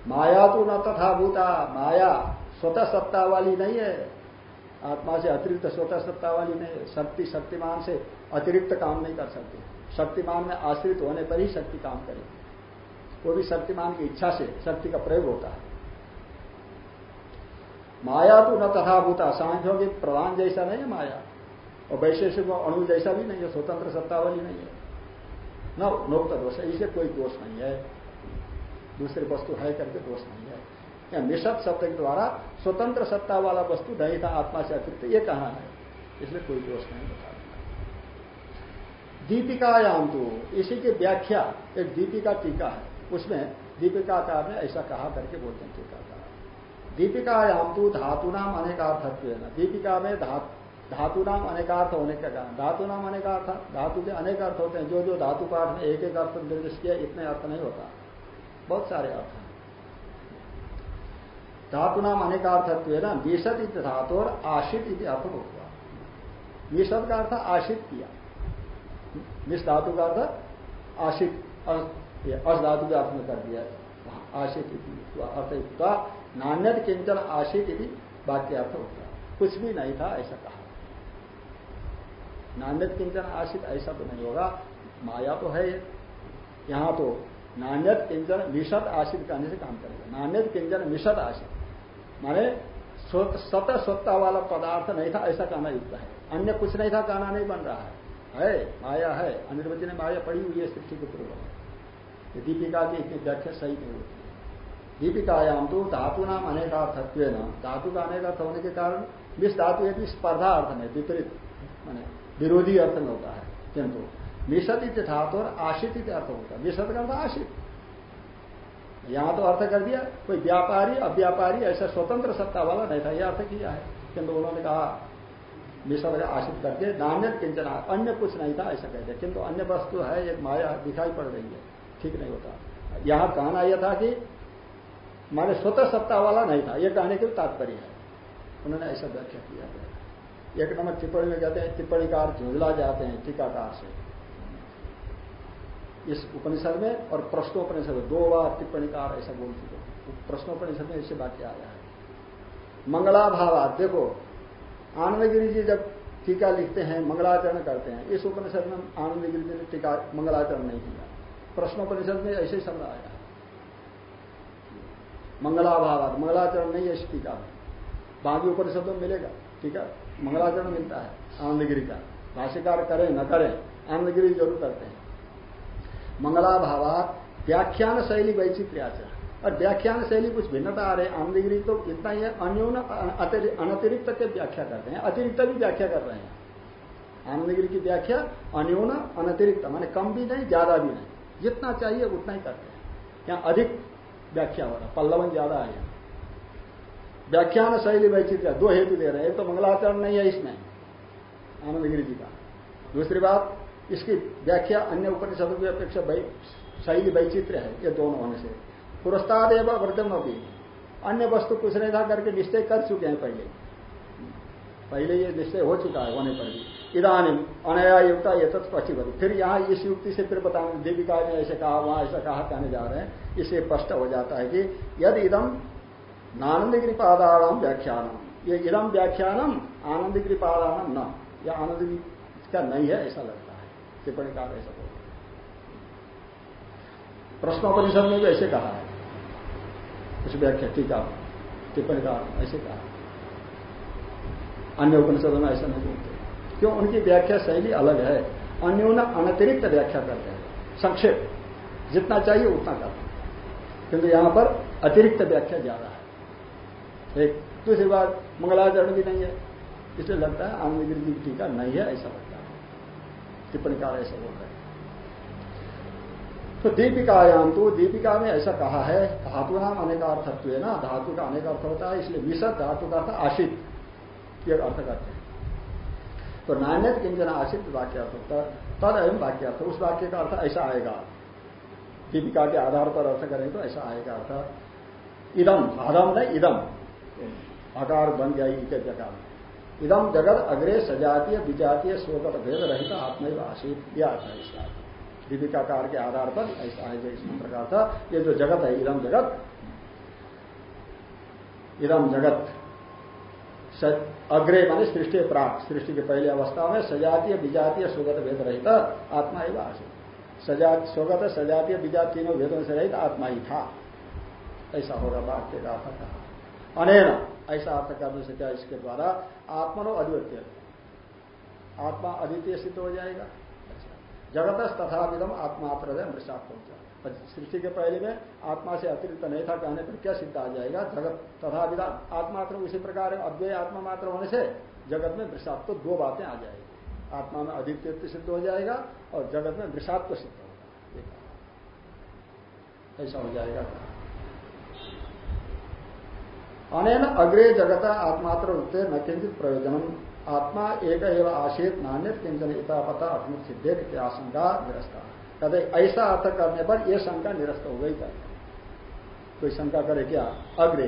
माया तो न तथा भूता, माया स्वतः सत्ता वाली नहीं है। आत्मा से अतिरिक्त स्वतः सत्ता वाली नहीं है। शक्ति शक्तिमान से अतिरिक्त काम नहीं कर सकती। शक्तिमान में आश्रित होने पर ही शक्ति काम करेगी। वो भी शक्तिमान की इच्छा से शक्ति का प्रयोग होता है। माया तो न तथा भूता सांख्यों के प्रधान जैसा नहीं है माया। और वैशेषिक अणु जैसा भी नहीं है, स्वतंत्र सत्ता वाली नहीं है। न नोक्त दोष है इसे कोई दोष नहीं है दूसरी वस्तु है करके दोष नहीं है या निषद शब्द के द्वारा स्वतंत्र सत्ता वाला वस्तु नहीं था आत्मा से अतिरिक्त ये कहा है इसलिए कोई दोष नहीं बता दीपिकायाम तो इसी की व्याख्या एक दीपिका टीका है उसमें दीपिकाकार ने ऐसा कहा करके बोलते हैं टीकाकार दीपिकायाम तो धातु नाम अनेकार्थत्व है ना दीपिका में धातु नाम अनेकार्थ होने का कारण। धातु नाम अनेकार्थ धातु के अनेक अर्थ होते हैं। जो जो धातु पाठ में एक एक अर्थ निर्दिष्ट किया, इतने अर्थ नहीं होता। बहुत सारे अर्थ हैं। धातु नाम अनेकार्थत्व है ना? निषद इत धातु और आशित इति अर्थ होगा निषद का अर्थ आशित किया। निष धातु का अर्थ आशित अस धातु के अर्थ में कर दिया। आशित अर्थ नान्यत किंचन आशित वाक्य अर्थ होगा कुछ भी नहीं था, ऐसा कहा। नान्यत किंचन आश्रित ऐसा तो नहीं होगा। माया तो है यहाँ तो नान्यत किंचन मिशत आशित कहने से काम करेगा। नान्यत किंचन मिशत आश्रित माने सत सत्ता वाला पदार्थ नहीं था, ऐसा कहना युक्त है। अन्य कुछ नहीं था, कहना नहीं बन रहा है। है, माया है। अनिर्वचन ने माया पड़ी हुई है सृष्टि के पूर्व। दीपिका की इतनी व्याख्या सही नहीं होती। दीपिकायाम तो धातु नाम अनेकार्थत्व धातु का अनेकार्थ होने के कारण, विष धातु यदि स्पर्धा अर्थ में विपरीत। माने विरोधी अर्थ में होता है, किंतु मिशत इत और आशित इत अर्थ होता है। मिशत का अर्थ आशित। यहाँ तो अर्थ कर दिया, कोई व्यापारी, अव्यापारी ऐसा स्वतंत्र सत्ता वाला नहीं था यह अर्थ किया है, किंतु उन्होंने कहा मिशत का आशित करके नान्य किंचन, अन्य कुछ नहीं था, ऐसा कहते किंतु अन्य वस्तु है, एक माया दिखाई पड़ रही है, ठीक नहीं होता। यहाँ कहना यह था कि, माने स्वतः सत्ता वाला नहीं था यह कहने के तात्पर्य है। उन्होंने ऐसा व्याख्या किया एक नंबर टिप्पणी में कहते हैं, टिप्पणीकार झुंझला जाते हैं टीकाकार से। इस उपनिषद में और प्रश्नोपनिषद दो बार टिप्पणीकार ऐसा बोल चुके प्रश्नोपनिषद में ऐसे वाक्य आया है। मंगलाभाव देखो, आनंदगिरी जी जब टीका लिखते हैं, मंगलाचरण करते हैं, इस उपनिषद में आनंदगिरी जी ने टीका, मंगलाचरण नहीं किया। प्रश्नोपनिषद में ऐसे शब्द आया मंगलाभाव मंगलाचरण नहीं है इस टीका में। बाकी उपनिषदों में मिलेगा, ठीक है? मंगलाचरण मिलता है, आनंदगिरी का। भाष्यकार करें, न करें, आनंदगिरी ज़रूर करते हैं। मंगलाभावात व्याख्यान शैली वैचित्र्याचरण और व्याख्यान शैली कुछ भिन्नता आ रही है। आनंदगिरी तो इतना ही है, अन्योन अनतिरिक्त के व्याख्या करते हैं। अतिरिक्त भी व्याख्या कर रहे हैं। आनंदगिरी की व्याख्या, अन्योन अनतिरिक्त, माने कम भी नहीं, ज़्यादा भी नहीं। जितना चाहिए उतना ही करते हैं। यहाँ अधिक व्याख्या हो रहा पल्लवन ज़्यादा है व्याख्यान शैली वैचित्र दो हेतु दे रहे हैं। एक तो मंगलाचरण नहीं है इसमें आनंदगिरी जी का। दूसरी बात, इसकी व्याख्या अन्य उपनिषदों की अपेक्षा शैली वैचित्र है, ये दोनों होने से। पुरस्ताद एवं वर्तम अभी अन्य वस्तु कुछ नहीं था करके निश्चय कर चुके हैं पहले। पहले ये निश्चय हो चुका है, होने पर भी। इधानी अनया युक्ता ये तत्पक्षी फिर यहाँ इस युक्ति से फिर बताने देविका ने ऐसे कहा, वहाँ ऐसा कहा, कहने जा रहे हैं। इससे स्पष्ट हो जाता है कि यदि इदम नानंदगिरी पादाराम व्याख्यानम। ये इदम व्याख्यानम आनंदगिरी पादाराम न। यह आनंदगिरी का नहीं है, ऐसा लगता है। टिप्पणी कार ऐसा बोल। प्रश्नोपनिषद में भी ऐसे कहा है। उस व्याख्या टीका टिप्पणी कार ऐसे कहा अन्य उपनिषदों में ऐसा नहीं बोलते। क्यों? उनकी व्याख्या शैली अलग है। अन्यों अनतिरिक्त व्याख्या करते हैं। संक्षेप। जितना चाहिए उतना करते हैं किंतु यहाँ पर अतिरिक्त व्याख्या ज़्यादा है। एक दूसरी बात, मंगलाचरण भी नहीं है। इसलिए लगता है आनंदगिरी की टीका नहीं है, ऐसा लगता है। टिप्पणीकार ऐसा बोल रहे तो दीपिकायाम तो दीपिका में ऐसा कहा है, धातु नाम अनेकार्थत्व है ना, धातु का अनेक अर्थ होता है, इसलिए विशद धातु का अर्थ आशित ये अर्थ करते हैं। तो नान्यत किंजन आशित वाक्य अर्थ होता तद एवं वाक्य अर्थ उस वाक्य का अर्थ ऐसा आएगा। दीपिका के आधार पर अर्थ करें तो ऐसा आएगा अर्थ इदम आदम न इदम आकार बन गया के जगह इदम जगत अग्रे सजातीय, विजातीय, स्वगत, भेद रहित, आत्मैव आशित यह अर्थ है इसका। दीपिकाकार के आधार पर ऐसा है इस मंत्र का अर्थ ये जो जगत है, इदम जगत इदम जगत अग्रे माने सृष्टि प्राप्त सृष्टि के पहले अवस्था में सजातीय, विजातीय, स्वगत, भेद रहित, आत्मा ही आसित सजात स्वगत, सजातीय, विजात तीनों भेदों से रहित आत्मा ही था। ऐसा होगा वाक्य का कहा अनेन। ऐसा अर्थ करने से क्या इसके द्वारा। आत्मनो अद्वितीय। आत्मा अद्वितीय सिद्ध हो जाएगा। जगत तथा विदम आत्मा आत्मात्र है। मृषात्म सृष्टि के पहले में आत्मा से अतिरिक्त नहीं था, कहने पर क्या सिद्ध आ जाएगा? जगत तथा विदा आत्मात्र उसी प्रकार अद्वय आत्मा मात्र होने से जगत में वृषात्व दो बातें आ जाएगी। आत्मा में अधित्व सिद्ध हो जाएगा और जगत में वृषात्व सिद्ध होगा। ऐसा हो जाएगा। अनेन अग्रे जगत आत्मात्र उत्ते न किंचित प्रयोजनम। आत्मा एक एवं आशेत नान्य किंचन इता पता अभिमुख सिद्धे आशंका निरस्ता। कहते ऐसा अर्थ करने पर यह शंका निरस्त हो गई कर। कोई शंका करे क्या? अग्रे।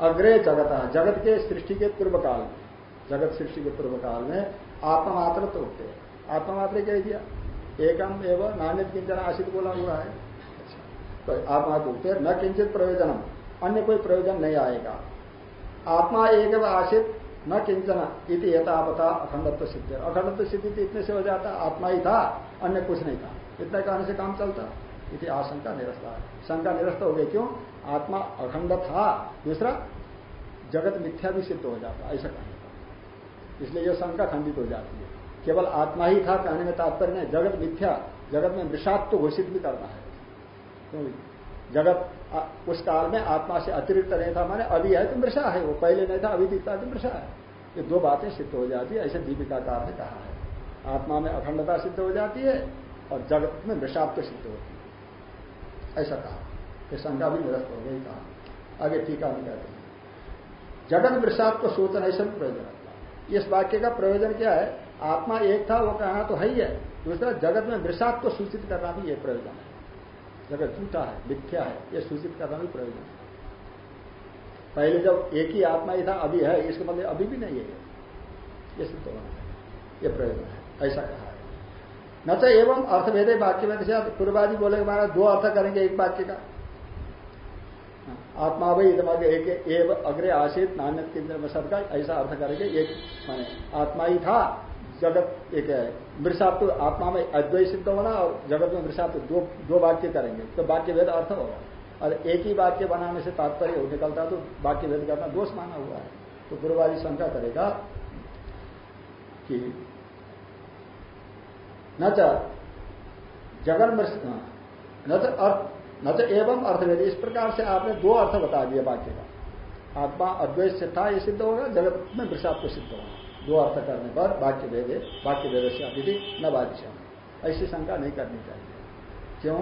अग्रे जगत जगत के सृष्टि के पूर्व काल में। जगत सृष्टि के पूर्व काल में आत्ममात्र तो होते आत्ममात्र कह दिया एकम एवं नान्य किंचन आशित बोला हुआ है। अच्छा। तो आत्मा उठते न किंचित प्रयोजनम। अन्य कोई प्रयोजन नहीं आएगा। आत्मा एक आशित न किंचन इति यथापता अखंडत्व सिद्ध अखंडत्व सिद्धि तो इतने से हो जाता, आत्मा ही था, अन्य कुछ नहीं था। इतना कहने से काम चलता। इति आशंका निरस्ता शंका निरस्त हो गई, क्यों? आत्मा अखंड था, दूसरा जगत मिथ्या भी सिद्ध हो जाता, ऐसा कहने का इसलिए यह शंका खंडित हो जाती है। केवल आत्मा ही था, कहने में तात्पर्य जगत मिथ्या, जगत में विषाक्त तो घोषित भी करना है। क्यों? जगत उस काल में आत्मा से अतिरिक्त नहीं था। माने अभी है तो मृषा है, वो पहले नहीं था, अभी दिखता तो मृषा है। ये दो बातें सिद्ध हो जाती है, ऐसे दीपिकाकार ने कहा है। आत्मा में अखंडता सिद्ध हो जाती है और जगत में मृषात्व सिद्ध होती है। ऐसा कहा। ये शंका भी निरस्त हो गई, कहा। आगे टीका में कहते हैं। जगत मृषात्व सोचन ऐसा भी प्रयोजन इस वाक्य का प्रयोजन क्या है? आत्मा एक था, वो कहना तो है ही है। दूसरा, जगत में मृषात्व सूचित करना भी ये प्रयोजन है। जगत झूठा है, मिथ्या है, ये सूचित करना भी प्रयोजन है। पहले जब एक ही आत्मा ही था, अभी है, इसका मतलब अभी भी नहीं है ये। सिद्ध होना है, ये प्रयोजन है, ऐसा कहा है। न तो एवं अर्थभेदे वाक्य में जैसे पूर्वादि बोले हमारा दो अर्थ करेंगे एक वाक्य का। आत्मा भाई इधम एक अग्रे आशित नान्य केंद्र में सबका ऐसा अर्थ करेंगे, एक माने आत्मा ही था जगत एक है। मृषात्व आत्मा में अद्वैत सिद्ध होना और जगत में मृषात्व दो दो वाक्य करेंगे। तो वाक्य भेद अर्थ होगा। और एक ही वाक्य बनाने से तात्पर्य निकलता तो वाक्य भेद करना दोष माना हुआ है। तो गुरुवारी शंका करेगा कि न जगन न तो अर्थ, न तो एवं अर्थभेद। इस प्रकार से आपने दो अर्थ बता दिए वाक्य का। आत्मा अद्वैत से था, ये सिद्ध होगा जगत में वृषात्व सिद्ध होगा दो अर्थ करने पर वाक्य भेदे वाक्य भेद से अतिथि न वाच्य ऐसी शंका नहीं करनी चाहिए। क्यों?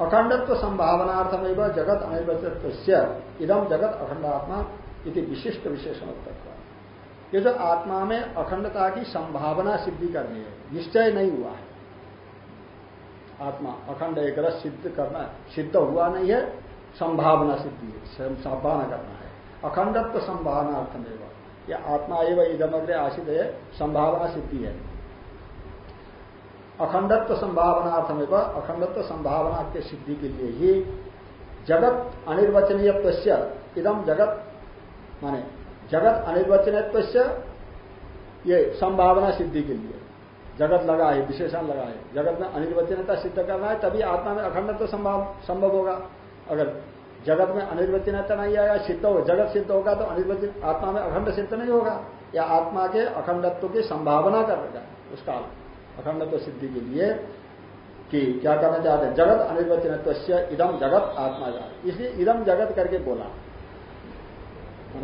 अखंडत्व संभावनार्थम एवं जगत अनिर्वचित इदम जगत अखंडात्मा इति विशिष्ट विशेषण तत्व ये जो आत्मा में अखंडता की संभावना सिद्धि करनी है, निश्चय नहीं हुआ है। आत्मा अखंड एक सिद्ध करना, सिद्ध हुआ नहीं है, संभावना सिद्धि है, संभावना करना है। अखंडत्व संभावना अर्थम एवं या आत्मा एवं इधमग्रे आशित है संभावना सिद्धि है। अखंडत्व संभावनार्थम एवं अखंडत्व संभावना के सिद्धि के लिए ही जगत अनिर्वचनीय इदम जगत, माने जगत अनिर्वचनीय ये संभावना सिद्धि के लिए। जगत लगा है विशेषण लगा है जगत में अनिर्वचनता सिद्ध करना है, तभी आत्मा में अखंडत्व संभव होगा। अगर जगत में अनिर्वचनता नहीं आएगा सिद्ध हो जगत सिद्ध होगा तो अनिर्वचन आत्मा में अखंड सिद्ध नहीं होगा। या आत्मा के अखंडत्व की संभावना कर उस काल अखंडत्व सिद्धि के लिए कि क्या करना चाहते हैं? जगत अनिर्वचन इदम जगत आत्मा जात इसलिए इदम जगत करके बोला।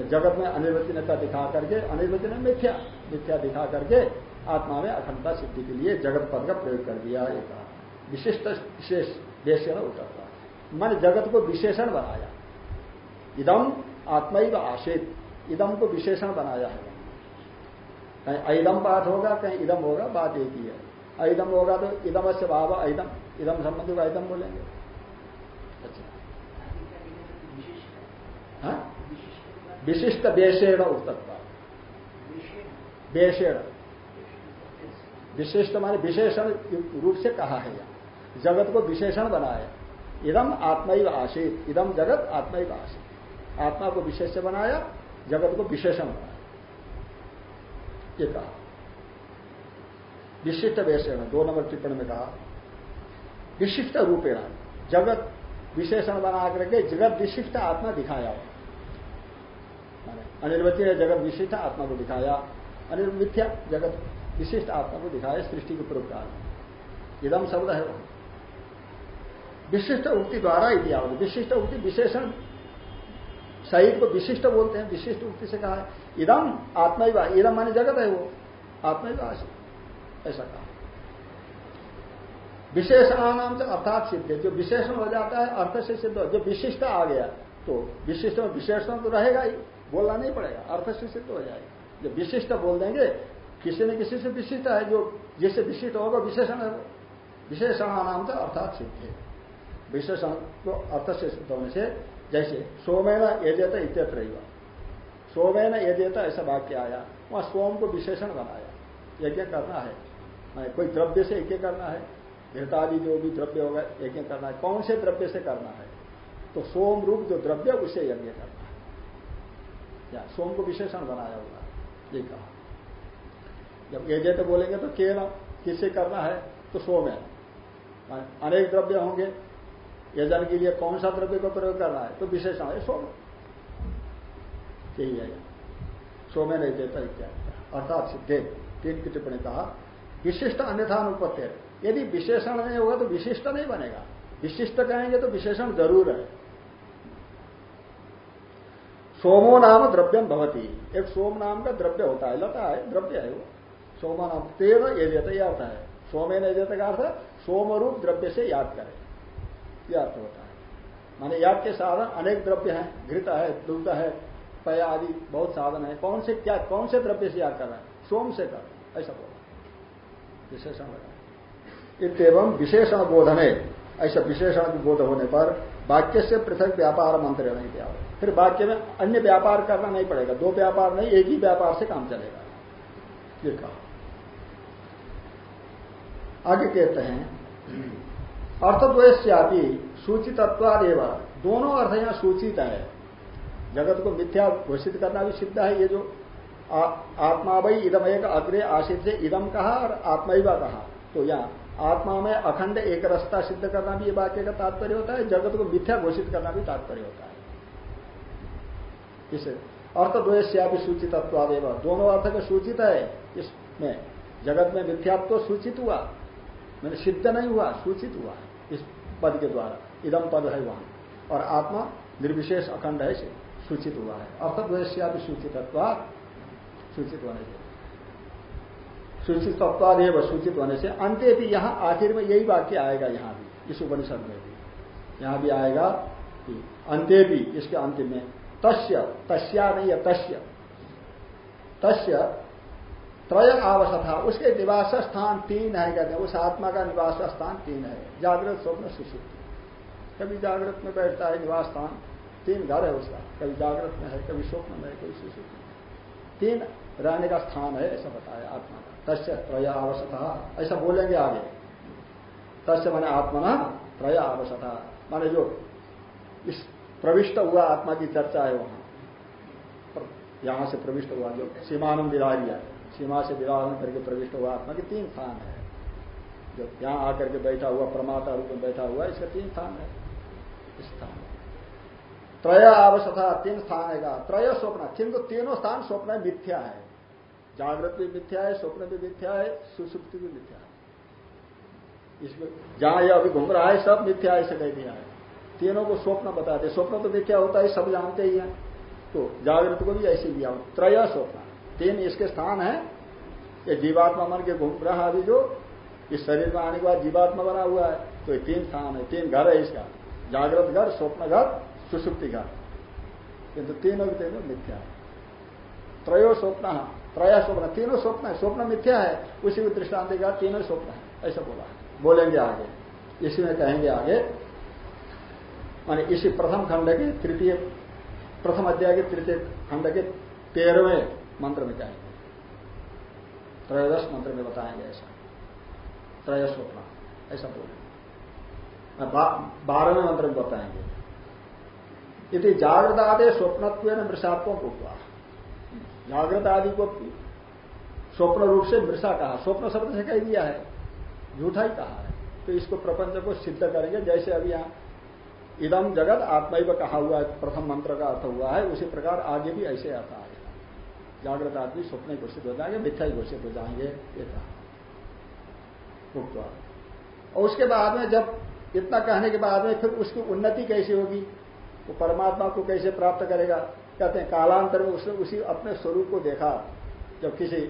जगत में अनिर्वचनता दिखा करके अनिर्वचन मिथ्या मिथ्या दिखा करके आत्मा में अखंडता सिद्धि के लिए जगत पद का प्रयोग कर दिया। एक विशिष्ट, विशेष, देश उतरता मन जगत को विशेषण बनाया। इदम आत्मा ही आशेत। इदम को विशेषण बनाया है। कहीं ऐदम पाठ होगा, कहीं इदम होगा, बात एक ही है। ऐदम होगा तो इदम से भाव ऐदम इदम संबंधी को ऐदम बोलेंगे। अच्छा। हाँ? विशिष्ट बेषेण उत्तत्ता बेषेण। विशिष्ट माने विशेषण रूप से कहा है यहाँ। जगत को विशेषण बनाया। इदम आत्मैव आशित इदम जगत आत्मैव आशित आत्मा को विशेष बनाया, जगत को विशेषण बनाया। ये कहा। विशिष्ट वैसे दो नंबर टिप्पणी में कहा। विशिष्ट रूपेण, जगत विशेषण बना करके जगत विशिष्ट आत्मा दिखाया। अनिर्वचनीय जगत विशिष्ट आत्मा को दिखाया अनिर्मिथ्या जगत विशिष्ट आत्मा को दिखाया, सृष्टि के पूर्व काल इदम शब्द है विशिष्ट उक्ति द्वारा इतिहास विशिष्ट उक्ति विशेषण शहीद को विशिष्ट बोलते हैं। विशिष्ट उक्ति से कहा है इदम आत्मा इदम माने जगत है वो। आत्मा ऐसा कहा। विशेषणानाम से अर्थात सिद्ध जो विशेषण हो जाता है, अर्थ से सिद्ध जो विशिष्ट आ गया तो विशिष्ट में विशेषण तो रहेगा ही, बोलना नहीं पड़ेगा, अर्थ से सिद्ध हो जाएगा। जब विशिष्ट बोल देंगे, किसी न किसी से विशिष्ट है, जो जिससे विशिष्ट होगा, विशेषण है विशेषणानाम से अर्थात सिद्ध है। विशेषण को अर्थ से सिद्ध होने से जैसे, सोमेन यजेत इत्यत्र सोमेन यजेत ऐसा वाक्य आया, वहाँ सोम को विशेषण बनाया। यज्ञ करना है। कोई द्रव्य से यज्ञ करना है घृतादि जो भी द्रव्य होगा, यज्ञ करना है। कौन से द्रव्य से करना है? तो सोम रूप जो द्रव्य, उसे यज्ञ करना है। या सोम को विशेषण बनाया होगा ये कहा। जब यज्ञ तो बोलेंगे तो केवल किससे करना है? तो सोम है अनेक द्रव्य होंगे यजन के लिए कौन सा द्रव्य को प्रयोग करना है? तो विशेषण है सोम यही है। सो में नहीं देता इत्यादि अर्थात सिद्धे, तीन की टिप्पणी कहा, विशिष्ट अन्यथा अनुपत्य। यदि विशेषण नहीं होगा तो विशिष्ट नहीं बनेगा। विशिष्ट कहेंगे तो विशेषण ज़रूर है। सोमो नाम द्रव्यम भवती। एक सोम नाम का द्रव्य होता है, लता है, द्रव्य है वो। सोमा नाम तेव यजत यह अर्थ है। सोमे न यजत का अर्थ, सोमरूप द्रव्य से याद करें। यह अर्थ होता है। माने याद के साधन अनेक द्रव्य हैं, घृत है, दुग्ध है, पय आदि बहुत साधन है। कौन से क्या, कौन से द्रव्य से याद कर रहा है? सोम से कर ऐसा बोला। विशेषण इतम विशेषण बोधने, ऐसा विशेषण बोध होने पर वाक्य से पृथक व्यापार मंत्र नहीं दिया फिर वाक्य में अन्य व्यापार करना नहीं पड़ेगा। दो व्यापार नहीं, एक ही व्यापार से काम चलेगा। ये कहा। आगे कहते हैं अर्थद्वयस्यापि सूचितत्वादेव। दोनों अर्थ यहाँ सूचित है। जगत को मिथ्या घोषित करना भी सिद्ध है। ये जो आत्मा भाई इदम एक अग्रे आशित से इदम कहा और आत्मा कहा तो यहाँ आत्मा में अखंड एक रस्ता सिद्ध करना भी ये वाक्य का तात्पर्य होता है। जगत को मिथ्या घोषित करना भी तात्पर्य होता है। इस अर्थद्वयस्यापि सूचितत्वादेव। दोनों अर्थ का सूचित है। इसमें जगत में मिथ्यात्व सूचित हुआ। मैंने सिद्ध नहीं हुआ, सूचित हुआ। इस पद के द्वारा। इदम पद है वहाँ और आत्मा निर्विशेष अखंड है, सूचित हुआ है। अर्थद्वयस्यापि सूचितत्वा सूचित होने से। सूचित तत्वादेव सूचित होने से। अंत्य भी यहाँ आखिर में यही वाक्य आएगा यहाँ भी, इस उपनिषद में भी। यहाँ भी आएगा कि अंत्य भी इसके अंतिम में तस्य, तस्या नहीं है, तस्य। तस्य त्रय था। उसके निवास स्थान तीन है, कहते हैं। उस आत्मा का निवास स्थान तीन है। जागृत स्वप्न सुशुद्धि कभी जागृत में बैठता है, निवास स्थान तीन घर है उसका। कभी जागृत में है, कभी स्वप्न में है, कभी सुशुद्धि तीन रहने का स्थान है, ऐसा बताया आत्मा का तस्य त्रय आवश्यकता ऐसा बोलेंगे आगे। तस्य मैंने आत्मा ना, त्रय आवश्यकता माने जो इस प्रविष्ट हुआ आत्मा की चर्चा है वहाँ। यहाँ से प्रविष्ट हुआ, जो सीमानम विरारिया सीमा से विराहन करके प्रविष्ट हुआ आत्मा के तीन स्थान है। जो यहाँ आकर के बैठा हुआ प्रमाता रूप में बैठा हुआ, इसका तीन स्थान है। स्थान त्रय आवश्यकता, तीन स्थान है त्रय स्वप्न, किंतु तीनों स्थान स्वप्न मिथ्या है। जागृत भी मिथ्या है, स्वप्न भी मिथ्या है, सुसुप्ति भी मिथ्या है। इसमें जहाँ यह अभी घूम रहा है, सब मिथ्या ऐसे कह दिया है। तीनों को स्वप्न बताते स्वप्न तो मिथ्या होता है, सब जानते ही है। तो जागृत को भी ऐसे दिया त्रय स्वप्न। तीन इसके स्थान है। ये जीवात्मा मन के घूम रहा अभी जो, इस शरीर में आने के बाद जीवात्मा बना हुआ है। तो ये तीन स्थान है, तीन घर है इसका। जागृत घर, स्वप्न घर, सुसुप्ति घर। किंतु तीनों के तीनों मिथ्या है। त्रयो स्वप्न त्रय स्वप्न, तीनों स्वप्न है। स्वप्न मिथ्या है, उसी को दृष्टांत का तीनों स्वप्न है। ऐसा बोला बोलेंगे आगे। इसी में कहेंगे आगे। माने इसी प्रथम खंड के तृतीय, प्रथम अध्याय के तृतीय खंड के तेरहवें मंत्र में कहेंगे त्रयोदश मंत्र में बताएँगे ऐसा। त्रय स्वप्न ऐसा बोले बारहवें मंत्र में बताएँगे। यदि जागृत आदि स्वप्नत्व मृषात्व को हुआ जागृत आदि को स्वप्न रूप से मृषा कहा। स्वप्न शब्द से कह दिया है। झूठा ही कहा है। तो इसको प्रपंच को सिद्ध करेंगे। जैसे अभी यहाँ इदम जगत आत्मैव कहा हुआ है, प्रथम मंत्र का अर्थ हुआ है, उसी प्रकार आगे भी ऐसे आता जागृत आदमी स्वप्न घोषित हो जाएँगे मिथ्या घोषित हो जाएँगे ये कहा और उसके बाद में जब इतना कहने के बाद में फिर उसकी उन्नति कैसी होगी? वो परमात्मा को कैसे प्राप्त करेगा? कहते हैं कालांतर में उसने उसी अपने स्वरूप को देखा। जब किसी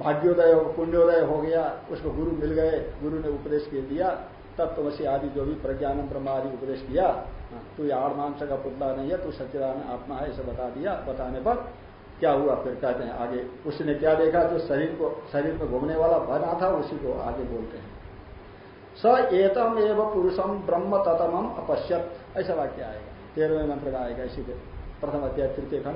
भाग्योदय हो पुण्योदय हो गया उसको गुरु मिल गए गुरु ने उपदेश के दिया तत्वसी आदि जो भी प्रज्ञान ब्रह्म आदि उपदेश किया हाँ, तू आड़ मांस का पुतला नहीं है तू सच्चिदान आत्मा है इसे बता दिया बताने पर क्या हुआ? फिर कहते हैं, आगे, उसने क्या देखा? जो शरीर को, शरीर में घूमने वाला बना था, उसी को आगे बोलते हैं। स एतम एवं पुरुषम ब्रह्म ततम अपश्यत। ऐसा वाक्य आएगा। तेरहवें मंत्र का आएगा इसी प्रथम अध्याय, तृतीय खंड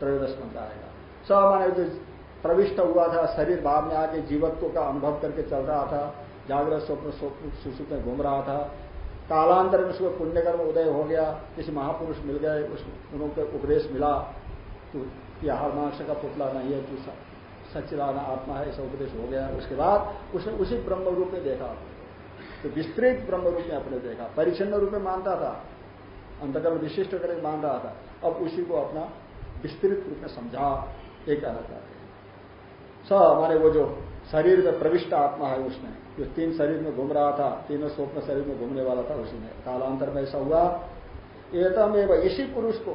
त्रयोदश मंत्र आएगा। स माने जो प्रविष्ट हुआ था, शरीर भाव में आके जीवत्व का अनुभव करके चल रहा था, जागृत स्वप्न स्वप्न सुसुप में घूम रहा था। कालांतर में उसको पुण्यकर्म उदय हो गया। किसी महापुरुष मिल गए, उस उनको उपदेश मिला। तो यह हरमांस का पुतला नहीं है तो सच्चिदान आत्मा है, ऐसा उपदेश हो गया। उसके बाद उसने उसी ब्रह्म रूप में देखा। तो विस्तृत ब्रह्म रूप में अपने देखा। परिचन्न रूप में मानता था। अंतकरण विशिष्ट करके मान रहा था। अब उसी को अपना विस्तृत रूप में समझा। ये कहना चाहते हैं। स हमारे वो जो शरीर में प्रविष्ट आत्मा है उसने, जो तीन शरीर में घूम रहा था, तीनों स्वप्न शरीर में घूमने वाला था उसी में कालांतर में ऐसा हुआ। एतम एवं इसी पुरुष को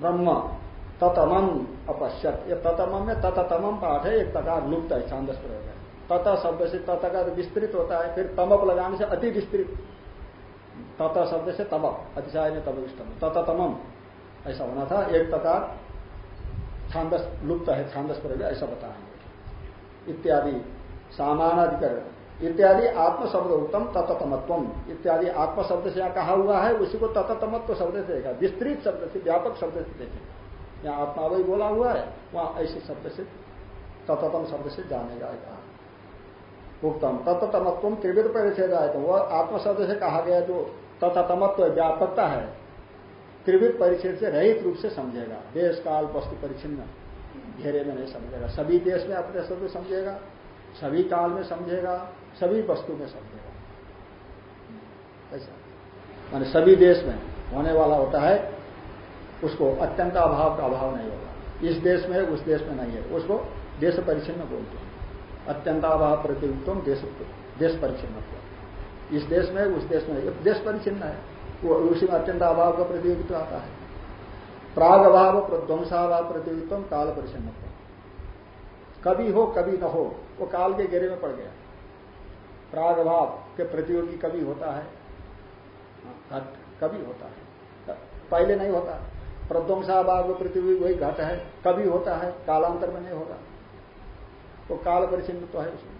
ब्रह्म ततमम अपश्यत। ये ततमम में तततमम पाठ है एक प्रकार लुप्त है छांदस प्रयोग है तत शब्द से तत का विस्तृत होता है, फिर तमप लगाने से अति विस्तृत। तत शब्द से तमप, अतिशाय ने तब इष्टम। तततमम, ऐसा होना था। एक प्रकार छांदस लुप्त है छांदस प्रयोग ऐसा बताएँगे इत्यादि सामान सामानाधिकरण इत्यादि आत्म शब्द उत्तम तत्तमत्व इत्यादि आत्म शब्द से कहा हुआ है, उसी को तत्तमत्व शब्द से देखा। विस्तृत शब्द से, व्यापक शब्द से देखें। यहाँ आत्मा वही बोला हुआ है, वहाँ ऐसे शब्द से तत्तम शब्द से जानेगा कहा उत्तम तत्तमत्व त्रिविध परिच्छेद आए तो वह आत्म शब्द से कहा गया जो तत्तमत्व व्यापकता है, त्रिविध परिच्छेद से रहित रूप से समझेगा। देश, काल, वस्तु परिचिन्न घेरे में नहीं समझेगा। सभी देश में अपने शब्द समझेगा, सभी काल में समझेगा, सभी वस्तु में समझेगा। ऐसा। माने सभी देश में होने वाला होता है उसको अत्यंत अभाव का अभाव नहीं होगा। इस देश में उस देश में नहीं है। उसको देश परिचिन्न बोलते हैं। अत्यंत अभाव प्रतियुक्तम देश देश परिचिन्न इस देश में उस देश में देश परिचिन्न है। वो उसी में अत्यंत अभाव का प्रतियोगित्व आता है। प्राग अभाव ध्वंसाभाव प्रतियोगित्व काल परिचिन्न कभी हो कभी न हो वो काल के घेरे में पड़ गया। प्राग भाव के प्रतियोगी कभी होता हाँ, कभी होता है। पहले नहीं होता। प्रध्वंसाभाव प्रतियोगी वही घट है, कभी होता है, कालांतर में नहीं होगा। तो काल परिचिन्न तो है उसमें।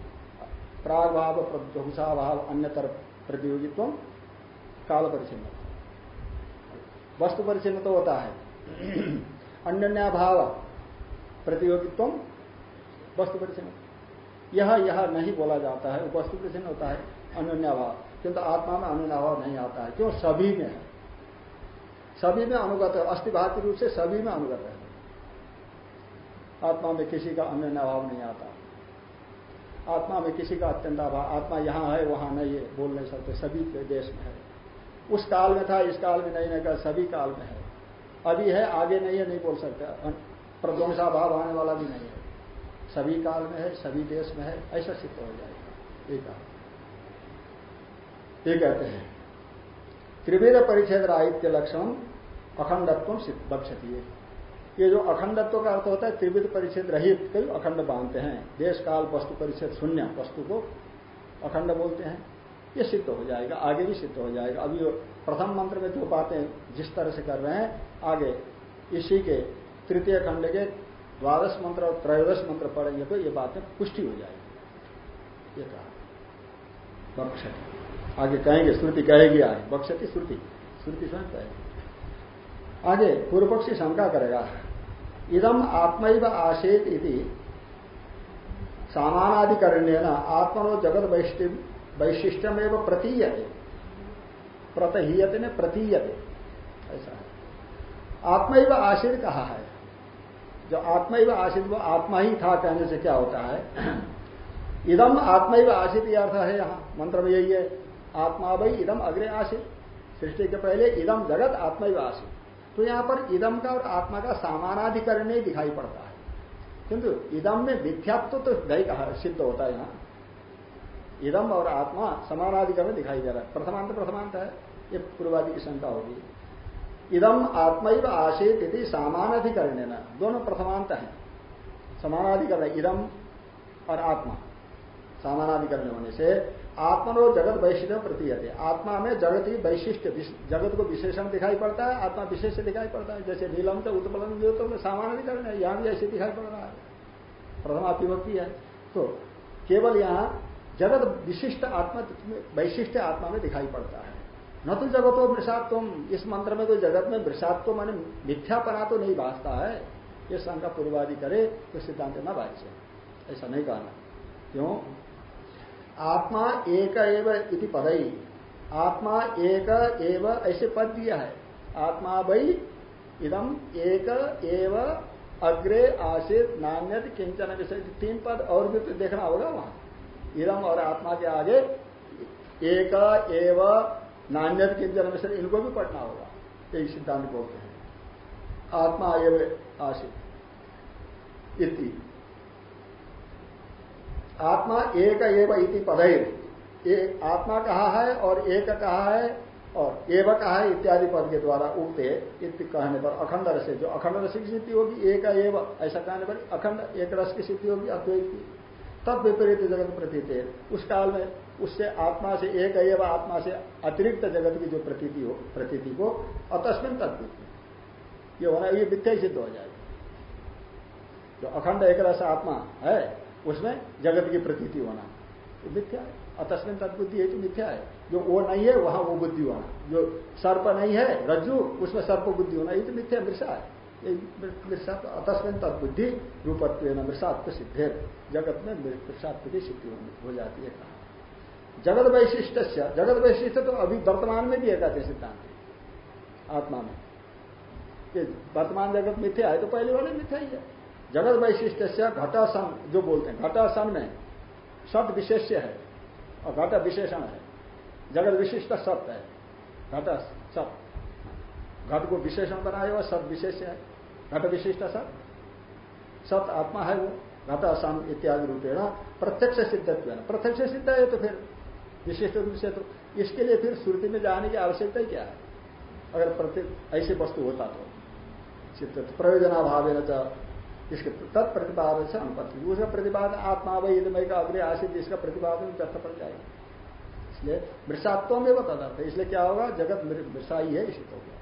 प्राग भाव प्रध्वंसाभाव, अन्यतर प्रतियोगित्व काल परिचिन्न। वस्तु परिचिन्न तो होता है। अन्यभाव प्रतियोगित्व वस्तु परिचिन्न। यह यह नहीं बोला जाता है वस्तु परिचिन्न होता है अनन्याभाव किंतु आत्मा में अनन्याभाव नहीं आता है, क्यों? सभी में है। सभी में अनुगत है अस्थिभाती रूप से सभी में अनुगत है। आत्मा में किसी का अनन्याभाव नहीं आता। आत्मा में किसी का अत्यंत अभाव, आत्मा यहाँ है, वहाँ नहीं है, बोल नहीं सकते, सभी देश में है। उस काल में था, इस काल में नहीं नहीं कर सभी काल में है। अभी है, आगे नहीं है, नहीं बोल सकते। प्रध्वंसा भाव आने वाला भी नहीं है। सभी काल में है, सभी देश में है, ऐसा सिद्ध हो जाएगा। ये कहा ये कहते हैं। त्रिवेद परिच्छेद राहित्य लक्षण, अखंडत्व बक्षती है। ये जो अखंडत्व का अर्थ होता है त्रिविध परिच्छेद रहित कई अखंड बांधते हैं। देश, काल, वस्तु, परिच्छेद, शून्य, वस्तु को अखंड बोलते हैं। ये सिद्ध हो जाएगा, आगे भी सिद्ध हो जाएगा। अभी प्रथम मंत्र में जो बातें जिस तरह से कर रहे हैं, आगे इसी के तृतीय खंड के द्वादश मंत्र और त्रयोदश मंत्र पढ़ेंगे तो ये बातें पुष्टि हो जाएगी। ये कहा। आगे कहेंगे, श्रुति कहेगी, आगे बक्षति श्रुति श्रुति स्वयं कहेगी आगे पूर्व पक्षी शंका करेगा, इदम आत्मैव आशेत इति सामानाधिकरण्य न आत्मनो जगत वैशिष्ट्यम एवं प्रतीयते। प्रतहीयते ने प्रतीयते। ऐसा है। आत्मैव आशित कहा है? जो आत्मा ही आशित वो आत्मा ही था कहने से क्या होता है? इदम आत्मा ही आशित अर्थ है यहाँ, मंत्र में यही है। आत्मा भाई इदम अग्रे आशित सृष्टि के पहले इदम जगत आत्मा ही आशित तो यहाँ पर इदम का और आत्मा का सामानाधिकरण नहीं दिखाई पड़ता है। किंतु इदम में मिथ्यात्व तो नहीं कहा, सिद्ध होता है यहाँ। इदम और आत्मा समानाधिकरण दिखाई दे रहा है। प्रथमांत प्रथमांत है। ये पूर्वादि की शंका होगी। इदम आत्मैव आशित यदि सामानाधिकरण न। दोनों प्रथमांत है। समानाधिकरण इदम और आत्मा। सामानाधिकरण होने से आत्मा और जगत वैशिष्ट प्रतीयते। आत्मा में जगत ही वैशिष्ट जगत को विशेषण दिखाई पड़ता है, आत्मा विशेष दिखाई पड़ता है। जैसे नीलम तो उत्पलन तो में सामानाधिकरण है, यहाँ भी ऐसे दिखाई पड़ रहा है। प्रथमा विभक्ति है। तो केवल यहाँ जगत विशिष्ट आत्मा वैशिष्ट आत्मा में दिखाई पड़ता है। न तो जगतो तुम इस मंत्र में तो जगत में वृषात्व माने मिथ्यापना तो नहीं भाजता है। ये शंका पूर्वादि करे तो सिद्धांत न भाष्य ऐसा नहीं कहना। क्यों? आत्मा एक एव इति पदई। आत्मा एक एव ऐसे पद दिया है। आत्मा भाई इदम एक एव अग्रे आशित नान्यत किंचन विषय तीन पद और भी तो देखना होगा वहाँ। इदम और आत्मा के आगे एक एव नान्य किंचन विषय इनको भी पढ़ना होगा। यही सिद्धांत बोलते हैं। आत्मा एव आशित आत्मा एक एव इति पदय आत्मा कहा है और एक कहा है और एव कहा है इत्यादि पद के द्वारा उगते इत कहने पर अखंड रस जो अखंड रस की सिद्धि होगी, एक एव, ऐसा कहने पर अखंड एक रस की सिद्धि होगी, अद्वैत। की तब विपरीत जगत प्रतीत है। उस काल में उससे आत्मा से एक एव आत्मा से अतिरिक्त जगत की जो प्रतीति हो, प्रतीति को अतस्मिन तद्वित। ये होना, ये मिथ्या सिद्ध हो जाएगा। जो अखंड एक रस आत्मा है उसमें जगत की प्रतीति होना। तो मिथ्या है। अतस्मिन तत्बुद्धि है तो मिथ्या है। जो वो नहीं है, वहाँ वो बुद्धि होना। जो सर्प नहीं है, रज्जु, उसमें सर्प बुद्धि होना। ये तो मिथ्या मृषा है। अतस्मिन तत्बुद्धि रूपत्व मृषात्व सिद्धे जगत में मृषात्व की सिद्धि हो जाती है। कहा जगत वैशिष्ट जगत वैशिष्ट तो अभी वर्तमान में भी है, कहते सिद्धांत। आत्मा में। वर्तमान जगत मिथ्या है तो पहले वाले मिथ्या ही है। जगत वैशिष्ट से घटासन, जो बोलते हैं, घटासन में शब्द विशेष्य है और घट विशेषण है। जगत विशिष्ट सत्य है। घट सत घट को विशेषण बनाए हुआ सत विशेष है। घट विशिष्ट सत सत आत्मा है वो। घट असम इत्यादि रूपेण प्रत्यक्ष सिद्धत्व है। प्रत्यक्ष सिद्ध है तो फिर विशिष्ट रूप से तो इसके लिए फिर श्रुति में जाने की आवश्यकता ही क्या है? अगर प्रत्येक ऐसी वस्तु होता तो। सिद्ध प्रयोजनाभाव इसके तत्प्रतिपादन से अनुपत्ति उसका प्रतिपादन आत्मा वही इदमय का अग्नि आशित इसका प्रतिपादन व्यर्थ पड़ जाएगा। इसलिए मृषात्व में वो तदर्थ। है इसलिए क्या होगा? जगत मृषाई है, इसी हो गया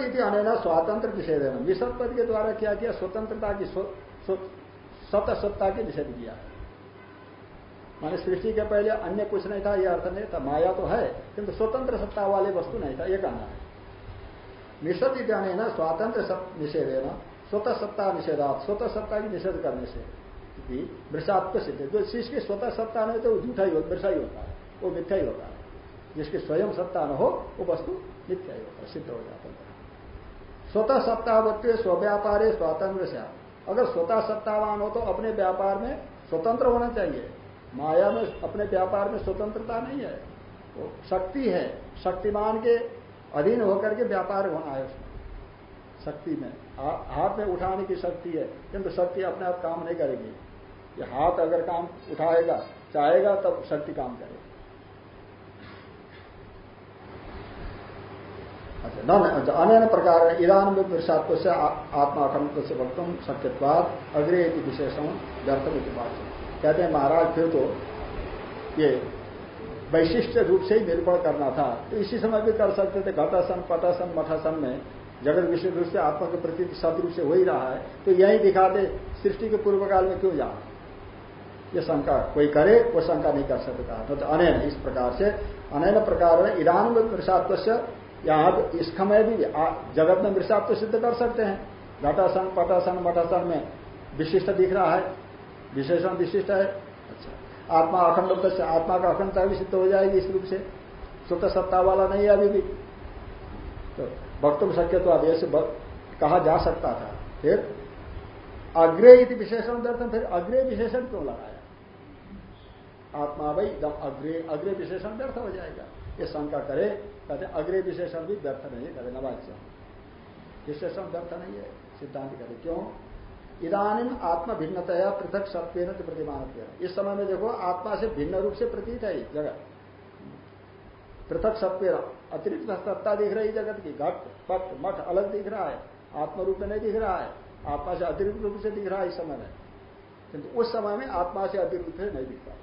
इति अनैना स्वातंत्र निषेध है पद के द्वारा क्या किया? स्वतंत्रता की सत सत्ता की निषेध किया। है माने सृष्टि के पहले अन्य कुछ नहीं था, यह अर्थ नहीं था। माया तो है, किंतु स्वतंत्र सत्ता वाले वस्तु नहीं था। यह कहना है। निषद जाने ना स्वातंत्र निषेध है ना स्वतः सत्ता निषेधात, स्वतः सत्ता की निषेध करने से वृषात्व सिद्ध जो जिसकी स्वतः सत्ता नहीं तो वो झूठा ही वृषा ही होता है, वो मिथ्या ही होता है। जिसकी स्वयं सत्ता न हो, वो वस्तु मिथ्या ही होता है, सिद्ध हो जाता है। स्वतः सत्ता सत्तावत्व स्वव्यापार स्वातंत्र से अगर स्वतः सत्तावान हो तो अपने व्यापार में स्वतंत्र होना चाहिए। माया में अपने व्यापार में स्वतंत्रता नहीं है। वो शक्ति है, शक्तिमान के अधीन होकर के व्यापार होना है उसमें। शक्ति में। हाथ में उठाने की शक्ति है, किंतु शक्ति अपने आप काम नहीं करेगी। ये हाथ अगर काम उठाएगा, चाहेगा, तब शक्ति काम करेगी। अच्छा न अन्य प्रकार ईरान में पुरुषात्व से आत्मा अखंड से वक्तुम सत्यत्वाद अग्रे विशेषण व्यर्थम कहते हैं महाराज, फिर तो ये वैशिष्ट रूप से ही निरूपण करना था। तो इसी समय भी कर सकते थे। घटासन पटासन मठासन में जगत विशेष रूप से आत्मा के प्रति सदरूप से हो ही रहा है। तो यही दिखा दे सृष्टि के पूर्व काल में क्यों जाना? ये शंका कोई करे वो शंका नहीं कर सकता। तो, तो अनैन इस प्रकार से अनैन प्रकार में ईरान में मृषात्व से यहाँ इस समय भी जगत में मृषात्व सिद्ध कर सकते हैं। घटासन पटासन मठासन में विशिष्ट दिख रहा है। विशेषण विशिष्ट है। आत्मा अखंड आत्मा का अखंडता भी सिद्ध हो जाएगी इस रूप से। स्वतः सत्ता वाला नहीं है अभी भी। तो भक्तों शक्य तो आदेश कहा जा सकता था। फिर अग्रे विशेषण दर्शन, फिर अग्रे विशेषण क्यों लगाया? आत्मा भाई अग्रे अग्रे विशेषण व्यर्थ हो जाएगा। ये शंका करे, कहते अग्रे विशेषण भी व्यर्थ नहीं है, कहते विशेषण व्यर्थ नहीं है, सिद्धांत करे क्यों? इदानीम आत्मा भिन्नतया पृथक सत्व प्रतिमान इस समय में देखो, आत्मा से भिन्न रूप से प्रतीत है जगत पृथक सत्व अतिरिक्त सत्ता दिख रही जगत की, घट, पट, मठ, अलग दिख रहा है आत्म रूप में नहीं दिख रहा है, आत्मा से अतिरिक्त रूप से दिख रहा है इस समय में। किंतु उस समय में आत्मा से अतिरिक्त नहीं दिख रहा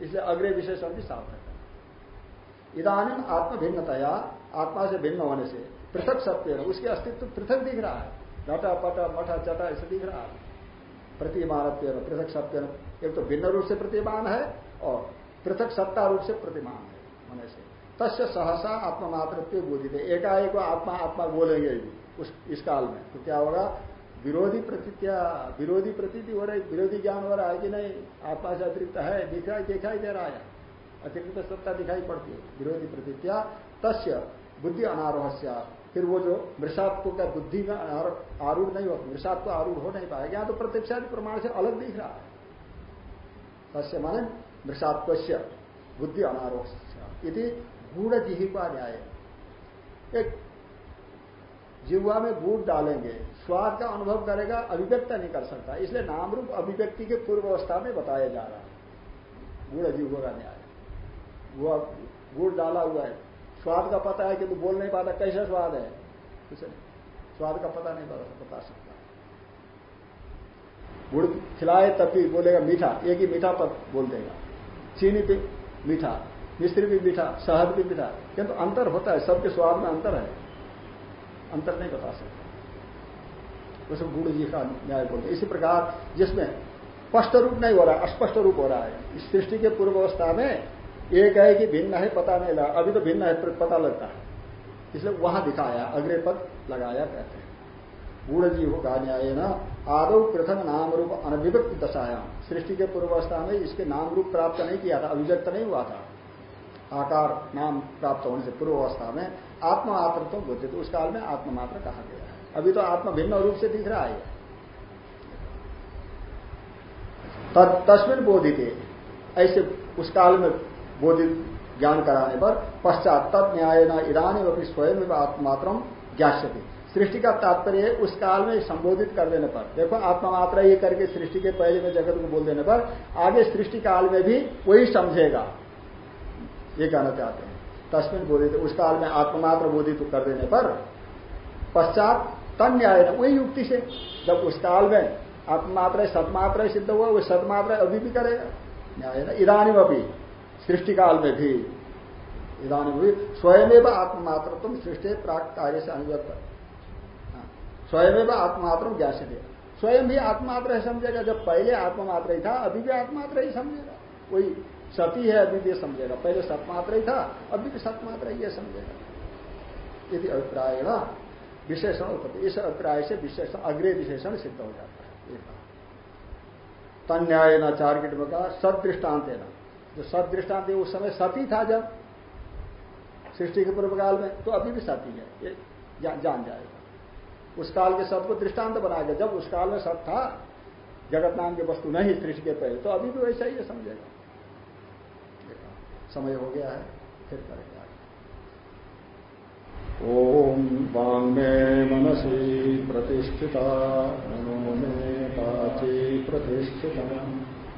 इसलिए अग्रे विशेषण भी साफ़ है। इधानी आत्म भिन्नतया आत्मा से भिन्न होने से पृथक सत्य उसके अस्तित्व पृथक दिख रहा है। घटा पटा मठा चटा ऐसे दिख रहा है। पृथक सत्य एक तो भिन्न रूप से प्रतिमान है और पृथक सत्ता रूप से प्रतिमान है होने से। तस्य सहसा आत्मा मात्र बोधित। है एकाएक आत्मा आत्मा बोलेंगे उस, इस काल में। तो क्या होगा? विरोधी प्रतित्या विरोधी प्रतीति हो रही, विरोधी ज्ञान हो रहा है कि नहीं? आत्मा से अतिरिक्त है, दिखाई दिखाई दे रहा है। अतिरिक्त सत्ता दिखाई पड़ती है। विरोधी प्रतित्या तस्य बुद्धि अनारोह फिर वो जो मृषात्व का बुद्धि में आरूढ़ नहीं होता मृषात्व आरूढ़ हो नहीं पाएगा, यहाँ तो प्रत्यक्षादि प्रमाण से अलग दिख रहा है। तस्य माने मृषात्व बुद्धि अनारोह यदि गूढ़ जिहिवा न्याय। एक जिह्वा में गुड़ डालेंगे, स्वाद का अनुभव करेगा, अभिव्यक्त नहीं कर सकता। इसलिए नाम रूप अभिव्यक्ति के पूर्व अवस्था में बताया जा रहा है। गुड़ जीव का न्याय। वो गुड़ डाला हुआ है। स्वाद का पता है कि तू बोल नहीं पाता, कैसा स्वाद है? कुछ नहीं स्वाद का पता नहीं पता, बता सकता। गुड़ खिलाए तब भी बोलेगा मीठा, एक ही मीठा पद बोल देगा। चीनी भी मीठा मिस्त्री भी मीठा, शहद भी मीठा, किंतु अंतर होता है, सबके स्वाद में अंतर है। अंतर नहीं बता सकता। उसे गुड़ जी का न्याय बोलते इसी प्रकार जिसमें स्पष्ट रूप नहीं हो रहा है अस्पष्ट रूप हो रहा है, इस सृष्टि के पूर्व अवस्था में एक है कि भिन्न है, पता नहीं लगा। अभी तो भिन्न है पता लगता है। इसलिए वहाँ दिखाया, अग्रे पद लगाया कहते हैं। गुण जीव का न्याय न आदो प्रथम नाम रूप अनभिव्यक्त दशाया। सृष्टि के पूर्वावस्था में इसके नाम रूप प्राप्त नहीं किया था, अभिव्यक्त नहीं हुआ था। आकार, नाम प्राप्त होने से पूर्व अवस्था में तो बुद्धि तो उस काल में आत्ममात्र कहा गया है। अभी तो आत्मा भिन्न रूप से दिख रहा है। तस्मिन बोधित, ऐसे उस काल में बोधित ज्ञान कराने पर पश्चात तद न्याय न ईरानी अपनी स्वयं आत्मात्र ज्ञाष्यति सृष्टि का तात्पर्य उस काल में संबोधित कर देने पर। देखो, आत्मा मात्रा ये करके सृष्टि के पहले में जगत को बोल देने पर आगे सृष्टि काल में भी वही समझेगा। ये कहना चाहते हैं। तस्मिन बोधित, उस काल में आत्ममात्र बोधित कर देने पर पश्चात तन न्याय वही युक्ति से जब उस काल में आत्ममात्र सतमात्र सिद्ध हुआ, वो सतमात्र अभी भी करेगा। न्याय ना इधानी अभी सृष्टि काल में भी। इधानी भी स्वयं आत्ममात्र तुम सृष्टि प्राक कार्य से अनुगत। हाँ, स्वयं आत्ममात्र ज्ञान से स्वयं भी आत्मात्र है समझेगा जब पहले आत्ममात्र ही था अभी भी आत्मात्र ही समझेगा। कोई सती है अभी भी समझेगा। पहले सतमात्र ही था अभी भी सतमात्र ही समझेगा। यदि अभिप्राय विशेषण उत्पत्ति इस अभिप्राय से विशेषण अग्रे विशेषण सिद्ध हो जाता है। तन्याय न चार किट का सदृष्टान्त है ना जो सदृष्टान्त उस समय सती था जब, सृष्टि के पूर्व काल में तो अभी भी सती है, ये जान जाएगा। उस काल के सबको दृष्टांत बनाएगा जब उस काल में सत था, जगत नाम की वस्तु नहीं, सृष्टि के पहले तो अभी भी वैसा ही है, समझेगा। समय हो गया है, फिर करेंगे ओम वांग में मनसी प्रतिष्ठिता मनो में पाची प्रतिष्ठित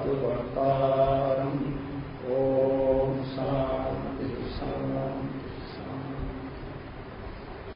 वक्तार